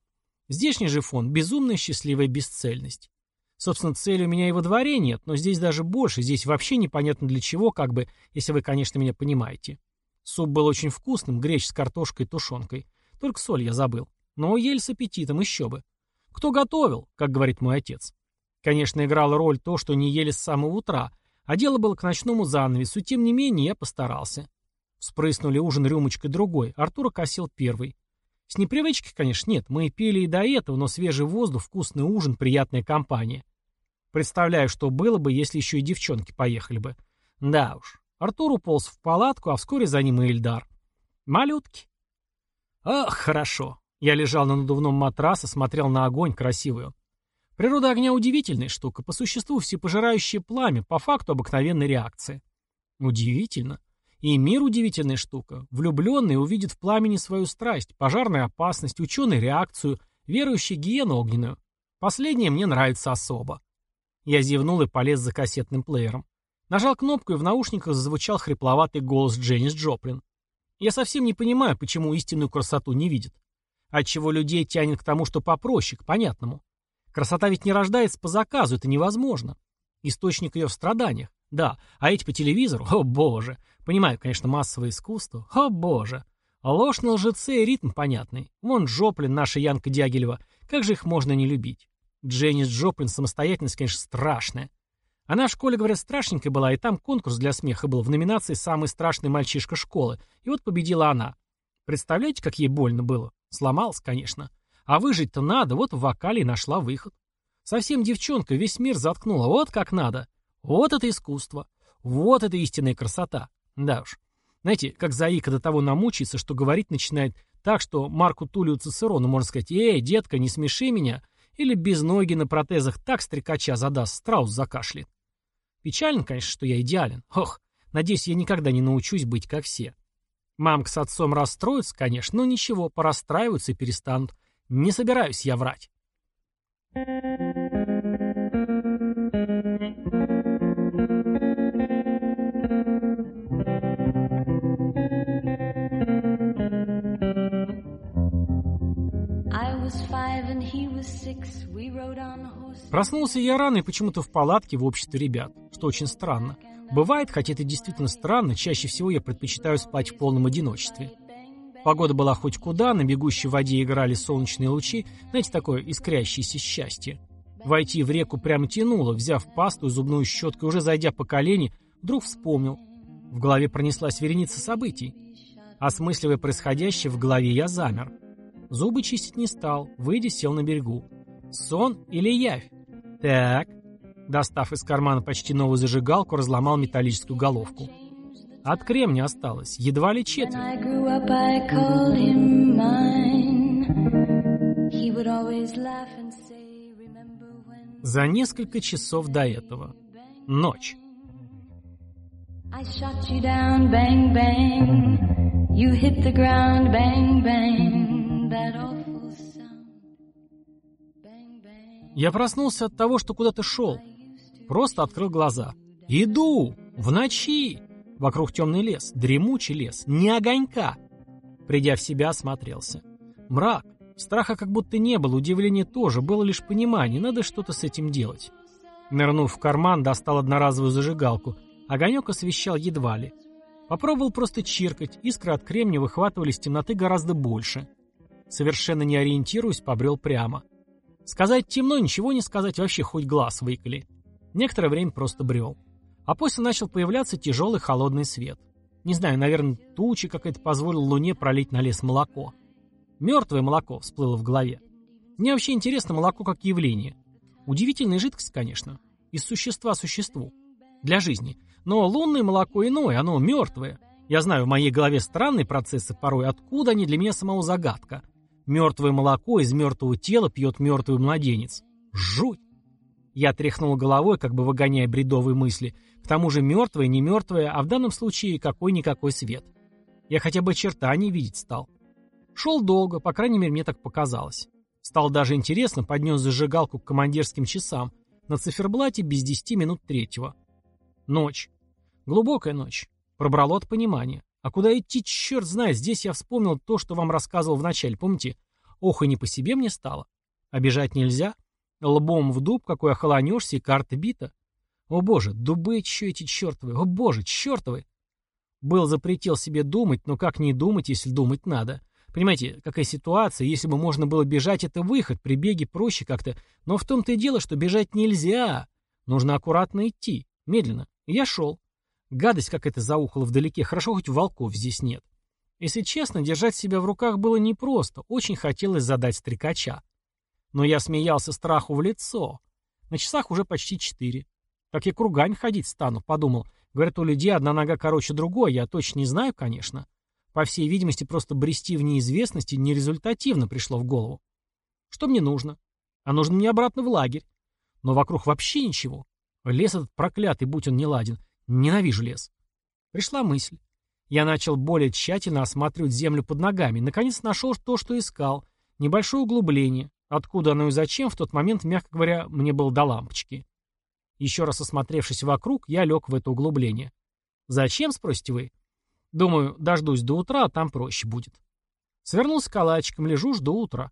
Здешний же фон – безумная счастливая бесцельность. Собственно, цели у меня и во дворе нет, но здесь даже больше, здесь вообще непонятно для чего, как бы, если вы, конечно, меня понимаете. Суп был очень вкусным, греч с картошкой и тушенкой. Только соль я забыл. Но ели с аппетитом, еще бы. Кто готовил, как говорит мой отец. Конечно, играла роль то, что не ели с самого утра, а дело было к ночному занавесу, тем не менее я постарался. Спрыснули ужин рюмочкой другой, Артура косил первый. С непривычки, конечно, нет, мы пили и до этого, но свежий воздух, вкусный ужин, приятная компания. Представляю, что было бы, если еще и девчонки поехали бы. Да уж. Артур уполз в палатку, а вскоре за ним и Эльдар. Малютки. Ах, хорошо. Я лежал на надувном матрасе, смотрел на огонь, красивый он. Природа огня удивительная штука, по существу всепожирающее пламя, по факту обыкновенная реакция. Удивительно. И мир удивительная штука. Влюбленный увидит в пламени свою страсть, пожарную опасность, ученый реакцию, верующий гиену огненную. Последнее мне нравится особо. Я зевнул и полез за кассетным плеером. Нажал кнопку, и в наушниках зазвучал хрипловатый голос Дженнис Джоплин. Я совсем не понимаю, почему истинную красоту не видят. Отчего людей тянет к тому, что попроще, к понятному. Красота ведь не рождается по заказу, это невозможно. Источник ее в страданиях. Да, а эти по телевизору, о боже. Понимаю, конечно, массовое искусство, о боже. Ложь на лжеце и ритм понятный. Вон Джоплин, наша Янка Дягилева. Как же их можно не любить? Дженнис Джоплин самостоятельность, конечно, страшная. Она в школе, говорят, страшненькая была, и там конкурс для смеха был в номинации «Самый страшный мальчишка школы». И вот победила она. Представляете, как ей больно было? Сломалась, конечно. А выжить-то надо, вот в вокале и нашла выход. Совсем девчонка, весь мир заткнула, вот как надо. Вот это искусство. Вот это истинная красота. Да уж. Знаете, как Заика до того намучается, что говорить начинает так, что Марку Тулию Цицерону можно сказать «Эй, детка, не смеши меня», или без ноги на протезах так стрекача задаст, страус закашляет. Печально, конечно, что я идеален. Ох, надеюсь, я никогда не научусь быть как все. Мамка с отцом расстроятся, конечно, но ничего, порастраиваются и перестанут. Не собираюсь я врать. Проснулся я рано и почему-то в палатке в обществе ребят, что очень странно. Бывает, хотя это действительно странно, чаще всего я предпочитаю спать в полном одиночестве. Погода была хоть куда, на бегущей воде играли солнечные лучи, знаете, такое искрящееся счастье. Войти в реку прямо тянуло, взяв пасту и зубную щетку, уже зайдя по колени, вдруг вспомнил. В голове пронеслась вереница событий. Осмысливая происходящее, в голове я замер. Зубы чистить не стал, выйдя, сел на берегу. Сон или явь? Так. Достав из кармана почти новую зажигалку, разломал металлическую головку. От кремня осталось, едва ли четверть. За несколько часов до этого. Ночь. I shot you down, bang, bang. You hit the ground, bang, bang. Я проснулся от того, что куда-то шел. Просто открыл глаза. Иду! В ночи! Вокруг темный лес, дремучий лес, не огонька. Придя в себя, осмотрелся. Мрак. Страха как будто не было, удивления тоже, было лишь понимание, надо что-то с этим делать. Нырнув в карман, достал одноразовую зажигалку. Огонек освещал едва ли. Попробовал просто чиркать, искры от кремня выхватывали из темноты гораздо больше. Совершенно не ориентируясь, побрел прямо. Сказать темно, ничего не сказать, вообще хоть глаз выколи. Некоторое время просто брел. А после начал появляться тяжелый холодный свет. Не знаю, наверное, тучи какая-то позволила луне пролить на лес молоко. Мертвое молоко всплыло в голове. Мне вообще интересно молоко как явление. Удивительная жидкость, конечно. Из существа существу. Для жизни. Но лунное молоко иное, оно мертвое. Я знаю, в моей голове странные процессы порой, откуда они для меня самого загадка. Мертвое молоко из мертвого тела пьет мертвый младенец. Жуть! Я тряхнул головой, как бы выгоняя бредовые мысли. К тому же мертвое, не мертвое, а в данном случае какой-никакой свет. Я хотя бы очертаний видеть стал. Шел долго, по крайней мере, мне так показалось. Стало даже интересно, поднес зажигалку к командирским часам. На циферблате без десяти минут третьего. Ночь. Глубокая ночь. Пробрало от понимания. А куда идти, черт знает, здесь я вспомнил то, что вам рассказывал вначале, помните? Ох, и не по себе мне стало. Обижать нельзя. Лбом в дуб, какой охолонешься, и карта бита. О боже, дубы еще эти чертовы, о боже, чертовы. Был запретил себе думать, но как не думать, если думать надо? Понимаете, какая ситуация, если бы можно было бежать, это выход, при беге проще как-то. Но в том-то и дело, что бежать нельзя. Нужно аккуратно идти, медленно. Я шел. Гадость какая-то заухала вдалеке, хорошо хоть волков здесь нет. Если честно, держать себя в руках было непросто, очень хотелось задать стрекача. Но я смеялся страху в лицо. На часах уже почти четыре. Так я кругами ходить стану, подумал. Говорят, у людей одна нога короче другой, я точно не знаю, конечно. По всей видимости, просто брести в неизвестности нерезультативно пришло в голову. Что мне нужно? А нужно мне обратно в лагерь. Но вокруг вообще ничего. Лес этот проклятый, будь он неладен. Ненавижу лес. Пришла мысль. Я начал более тщательно осматривать землю под ногами. Наконец нашел то, что искал. Небольшое углубление. Откуда оно и зачем, в тот момент, мягко говоря, мне было до лампочки. Еще раз осмотревшись вокруг, я лег в это углубление. Зачем, спросите вы? Думаю, дождусь до утра, а там проще будет. Свернулся калачиком, лежу, жду утра.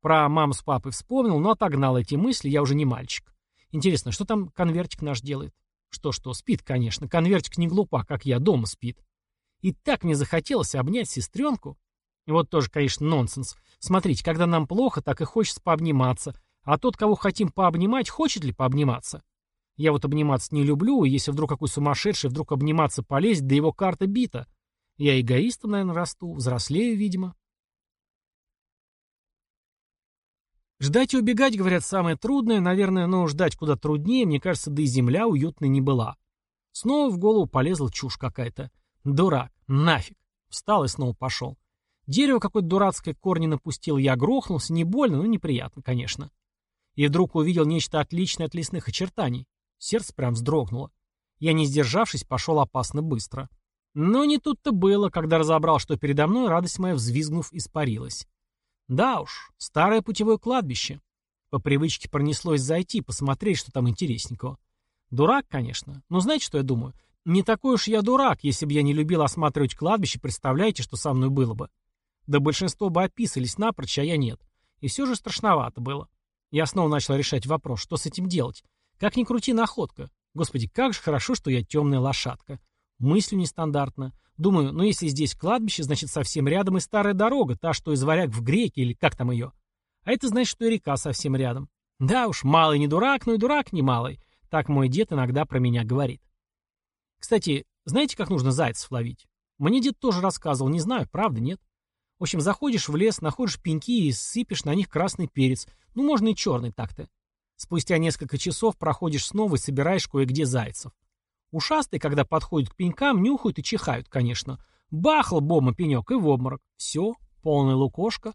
Про маму с папой вспомнил, но отогнал эти мысли, я уже не мальчик. Интересно, что там конвертик наш делает? Что-что, спит, конечно. Конвертик не глупа, как я, дома спит. И так мне захотелось обнять сестренку. И вот тоже, конечно, нонсенс. Смотрите, когда нам плохо, так и хочется пообниматься. А тот, кого хотим пообнимать, хочет ли пообниматься? Я вот обниматься не люблю, и если вдруг какой сумасшедший вдруг обниматься полезет, да его карта бита. Я эгоистом, наверное, расту, взрослею, видимо. Ждать и убегать, говорят, самое трудное, наверное, но ждать куда труднее, мне кажется, да и земля уютной не была. Снова в голову полезла чушь какая-то. Дурак, нафиг. Встал и снова пошел. Дерево какое-то дурацкое корни напустил, я грохнулся, не больно, но неприятно, конечно. И вдруг увидел нечто отличное от лесных очертаний. Сердце прям вздрогнуло. Я, не сдержавшись, пошел опасно быстро. Но не тут-то было, когда разобрал, что передо мной, радость моя, взвизгнув, испарилась. Да уж, старое путевое кладбище. По привычке пронеслось зайти, посмотреть, что там интересненького. Дурак, конечно. Но знаете, что я думаю? Не такой уж я дурак, если бы я не любил осматривать кладбище, представляете, что со мной было бы. Да большинство бы описались напрочь, а я нет. И все же страшновато было. Я снова начал решать вопрос, что с этим делать. Как ни крути, находка. Господи, как же хорошо, что я темная лошадка. Мыслю нестандартно. Думаю, ну если здесь кладбище, значит совсем рядом и старая дорога, та, что из варяг в греки, или как там ее. А это значит, что и река совсем рядом. Да уж, малый не дурак, но и дурак не малый. Так мой дед иногда про меня говорит. Кстати, знаете, как нужно зайцев ловить? Мне дед тоже рассказывал, не знаю, правда, нет. В общем, заходишь в лес, находишь пеньки и сыпешь на них красный перец. Ну, можно и черный так-то. Спустя несколько часов проходишь снова и собираешь кое-где зайцев. Ушастые, когда подходят к пенькам, нюхают и чихают, конечно. Бахло бома пенек и в обморок. Все, полная лукошка.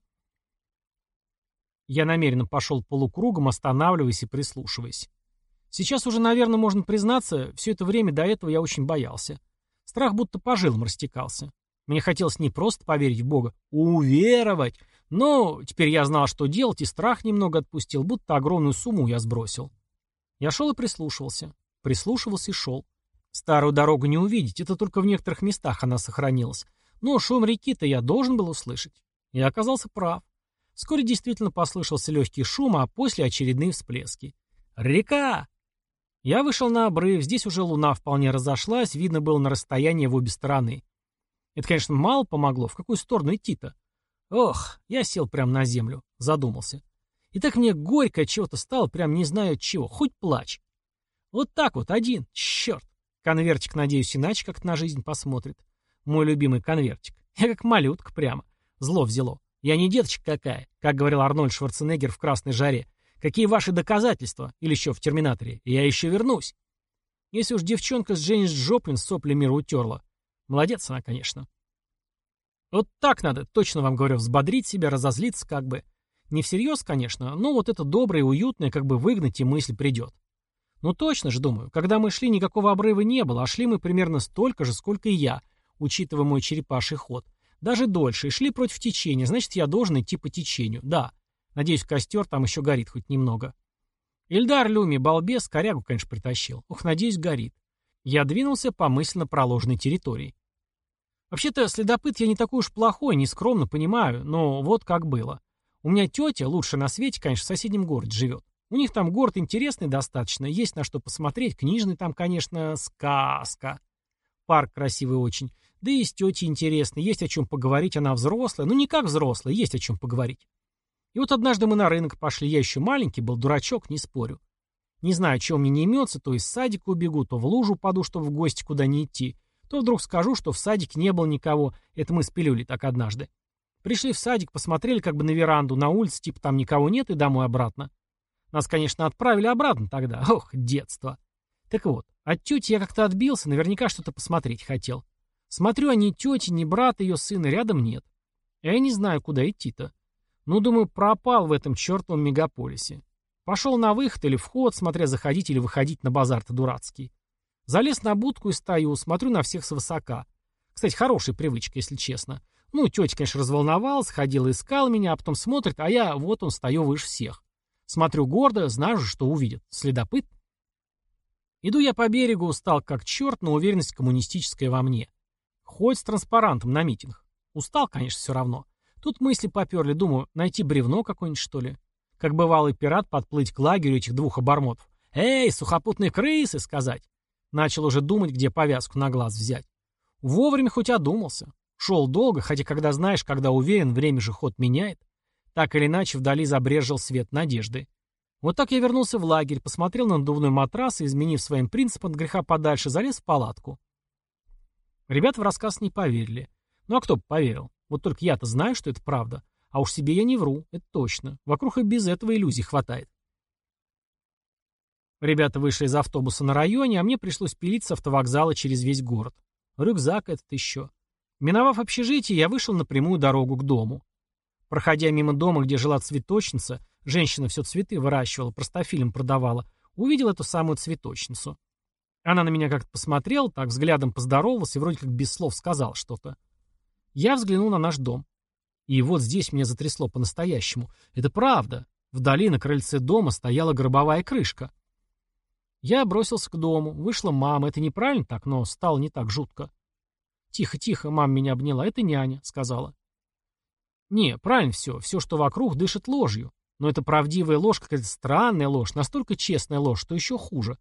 Я намеренно пошел полукругом, останавливаясь и прислушиваясь. Сейчас уже, наверное, можно признаться, все это время до этого я очень боялся. Страх будто по жилам растекался. Мне хотелось не просто поверить в Бога, уверовать. Но теперь я знал, что делать, и страх немного отпустил, будто огромную сумму я сбросил. Я шел и прислушивался. Прислушивался и шел. Старую дорогу не увидеть, это только в некоторых местах она сохранилась. Но шум реки-то я должен был услышать. Я оказался прав. Вскоре действительно послышался легкий шум, а после очередные всплески. «Река!» Я вышел на обрыв, здесь уже луна вполне разошлась, видно было на расстоянии в обе стороны. Это, конечно, мало помогло, в какую сторону идти-то? Ох, я сел прямо на землю, задумался. И так мне горько чего-то стало, прям не знаю чего, хоть плачь. Вот так вот, один, черт. Конвертик, надеюсь, иначе как-то на жизнь посмотрит. Мой любимый конвертик. Я как малютка прямо. Зло взяло. Я не деточка какая, как говорил Арнольд Шварценеггер в «Красной жаре». Какие ваши доказательства? Или еще в «Терминаторе». Я еще вернусь. Если уж девчонка с Дженнис Джоплин сопли мира утерла. Молодец она, конечно. Вот так надо, точно вам говорю, взбодрить себя, разозлиться как бы. Не всерьез, конечно, но вот это доброе и уютное как бы выгнать и мысль придет. Ну точно же, думаю, когда мы шли, никакого обрыва не было, а шли мы примерно столько же, сколько и я, учитывая мой черепаший ход. Даже дольше, и шли против течения, значит, я должен идти по течению, да. Надеюсь, костер там еще горит хоть немного. Ильдар Люми, балбес, корягу, конечно, притащил. Ух, надеюсь, горит. Я двинулся по мысленно проложенной территории. Вообще-то, следопыт я не такой уж плохой, не скромно понимаю, но вот как было. У меня тетя, лучше на свете, конечно, в соседнем городе живет. У них там город интересный достаточно, есть на что посмотреть, книжный там, конечно, сказка. Парк красивый очень. Да и с тетей интересный, есть о чем поговорить, она взрослая. Ну, не как взрослая, есть о чем поговорить. И вот однажды мы на рынок пошли, я еще маленький был, дурачок, не спорю. Не знаю, чего мне не имется, то из садика убегу, то в лужу упаду, чтобы в гости куда не идти, то вдруг скажу, что в садике не было никого, это мы спилюли так однажды. Пришли в садик, посмотрели как бы на веранду, на улице, типа там никого нет, и домой обратно. Нас, конечно, отправили обратно тогда. [LAUGHS] Ох, детство. Так вот, от тети я как-то отбился, наверняка что-то посмотреть хотел. Смотрю, а ни тети, ни брата ее сына рядом нет. Я не знаю, куда идти-то. Ну, думаю, пропал в этом чертовом мегаполисе. Пошел на выход или вход, смотря заходить или выходить на базар-то дурацкий. Залез на будку и стою, смотрю на всех свысока. Кстати, хорошая привычка, если честно. Ну, тетя, конечно, разволновалась, ходила, искала меня, а потом смотрит, а я вот он стою выше всех. Смотрю гордо, знаю что увидит. Следопыт. Иду я по берегу, устал как черт, но уверенность коммунистическая во мне. Хоть с транспарантом на митинг. Устал, конечно, все равно. Тут мысли поперли, думаю, найти бревно какое-нибудь, что ли. Как бывалый пират подплыть к лагерю этих двух обормотов. «Эй, сухопутные крысы!» сказать. Начал уже думать, где повязку на глаз взять. Вовремя хоть одумался. Шел долго, хотя когда знаешь, когда уверен, время же ход меняет. Так или иначе, вдали забрежил свет надежды. Вот так я вернулся в лагерь, посмотрел на надувной матрас и, изменив своим принципам от греха подальше, залез в палатку. Ребята в рассказ не поверили. Ну а кто бы поверил? Вот только я-то знаю, что это правда. А уж себе я не вру, это точно. Вокруг и без этого иллюзий хватает. Ребята вышли из автобуса на районе, а мне пришлось пилить с автовокзала через весь город. Рюкзак этот еще. Миновав общежитие, я вышел на прямую дорогу к дому. Проходя мимо дома, где жила цветочница, женщина все цветы выращивала, простофилем продавала, увидел эту самую цветочницу. Она на меня как-то посмотрела, так взглядом поздоровалась и вроде как без слов сказал что-то. Я взглянул на наш дом. И вот здесь меня затрясло по-настоящему. Это правда. Вдали на крыльце дома стояла гробовая крышка. Я бросился к дому. Вышла мама. Это неправильно так, но стало не так жутко. «Тихо, тихо», — мама меня обняла. «Это няня», — сказала. «Не, правильно все. Все, что вокруг, дышит ложью. Но это правдивая ложь, какая-то странная ложь, настолько честная ложь, что еще хуже.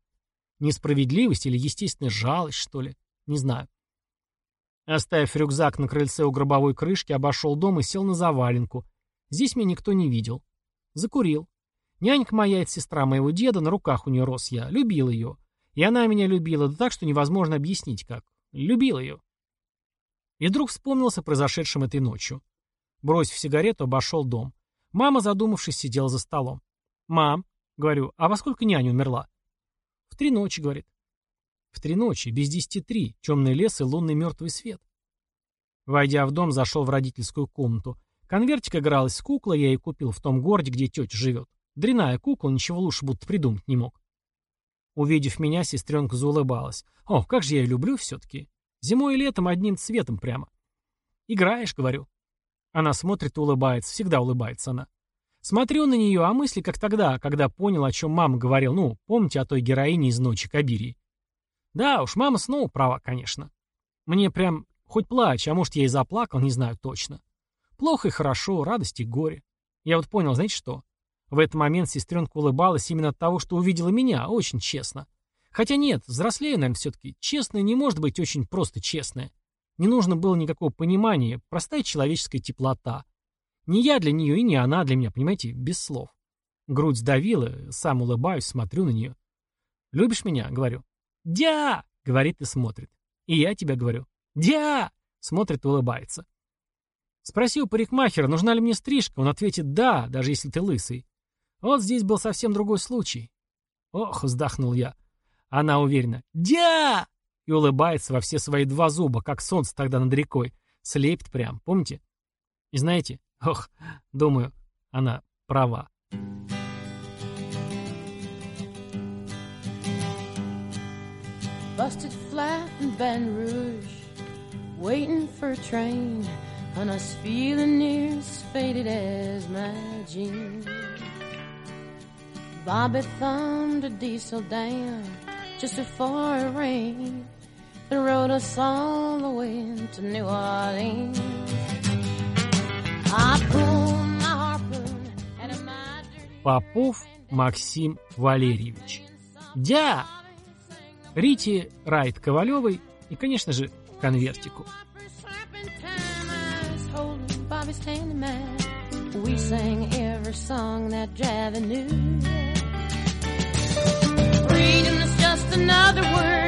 Несправедливость или естественная жалость, что ли? Не знаю. Оставив рюкзак на крыльце у гробовой крышки, обошел дом и сел на заваленку. Здесь меня никто не видел. Закурил. Нянька моя, это сестра моего деда, на руках у нее рос я. Любил ее. И она меня любила, да так, что невозможно объяснить как. Любил ее. И вдруг вспомнился произошедшем этой ночью. Бросив сигарету, обошел дом. Мама, задумавшись, сидела за столом. «Мам», — говорю, — «а во сколько няня умерла?» «В три ночи», — говорит. «В три ночи, без десяти три, темный лес и лунный мертвый свет». Войдя в дом, зашел в родительскую комнату. Конвертик игралась с куклой, я ее купил в том городе, где тетя живет. Дряная кукла, ничего лучше будто придумать не мог. Увидев меня, сестренка заулыбалась. О, как же я ее люблю все-таки. Зимой и летом одним цветом прямо. «Играешь», — говорю. Она смотрит и улыбается, всегда улыбается она. Смотрю на нее, а мысли как тогда, когда понял, о чем мама говорил. Ну, помните о той героине из «Ночи Кабирии». Да уж, мама снова права, конечно. Мне прям хоть плачь, а может я и заплакал, не знаю точно. Плохо и хорошо, радость и горе. Я вот понял, знаете что? В этот момент сестренка улыбалась именно от того, что увидела меня, очень честно. Хотя нет, взрослее, наверное, все-таки. Честное не может быть очень просто честное. Не нужно было никакого понимания, простая человеческая теплота. Не я для нее и не она для меня, понимаете, без слов. Грудь сдавила, сам улыбаюсь, смотрю на нее. «Любишь меня?» — говорю. «Дя!» — говорит и смотрит. И я тебя говорю. «Дя!» — смотрит и улыбается. Спроси у парикмахера, нужна ли мне стрижка, он ответит «да», даже если ты лысый. Вот здесь был совсем другой случай. Ох, вздохнул я. Она уверена. «Дя!» И улыбается во все свои два зуба, как солнце тогда над рекой. Слепит прям, помните? И знаете, ох, думаю, она права. Busted flat in Baton Rouge, waiting for a train, and I was feeling near as faded as my jeans. Bobby thumbed a diesel down just before it rained and rode us all the way to New Orleans. I pulled my harpoon out of my dirty Попов Максим Валерьевич. Дя! Рите Райт Ковалевой и, конечно же, конвертику. We sang every song that Javi knew. Freedom is just another word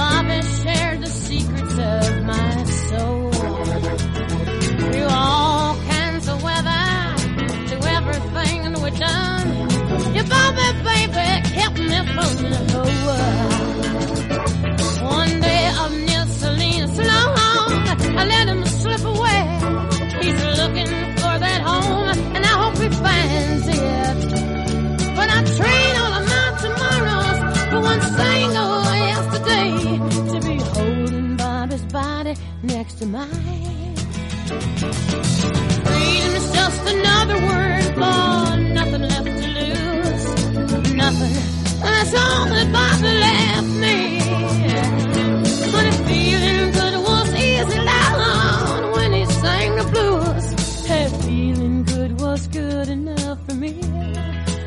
Mama next to mine. Freedom's just another word for nothing left to lose. Nothing. That's all that Bobby left me. But feeling good was easy down when he sang the blues. Feeling good was good enough for me.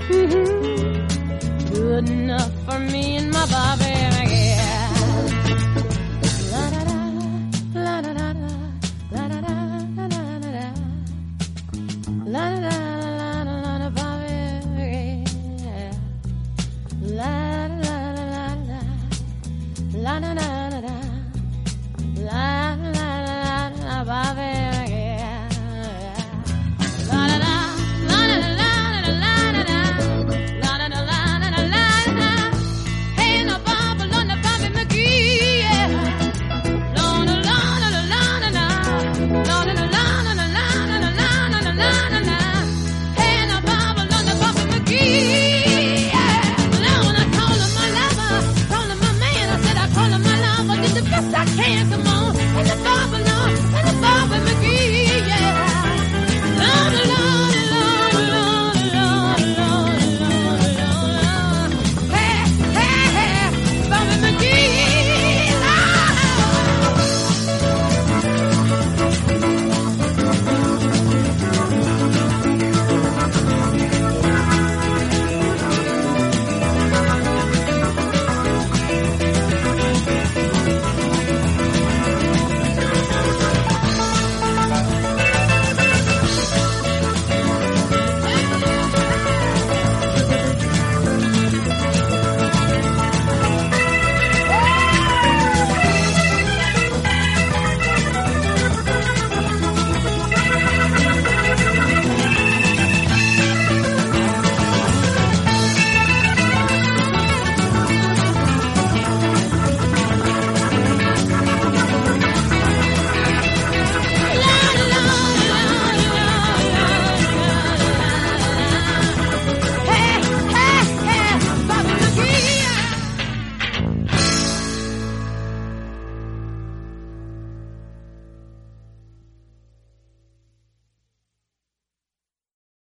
Mm-hmm. Good enough for me and my Bobby.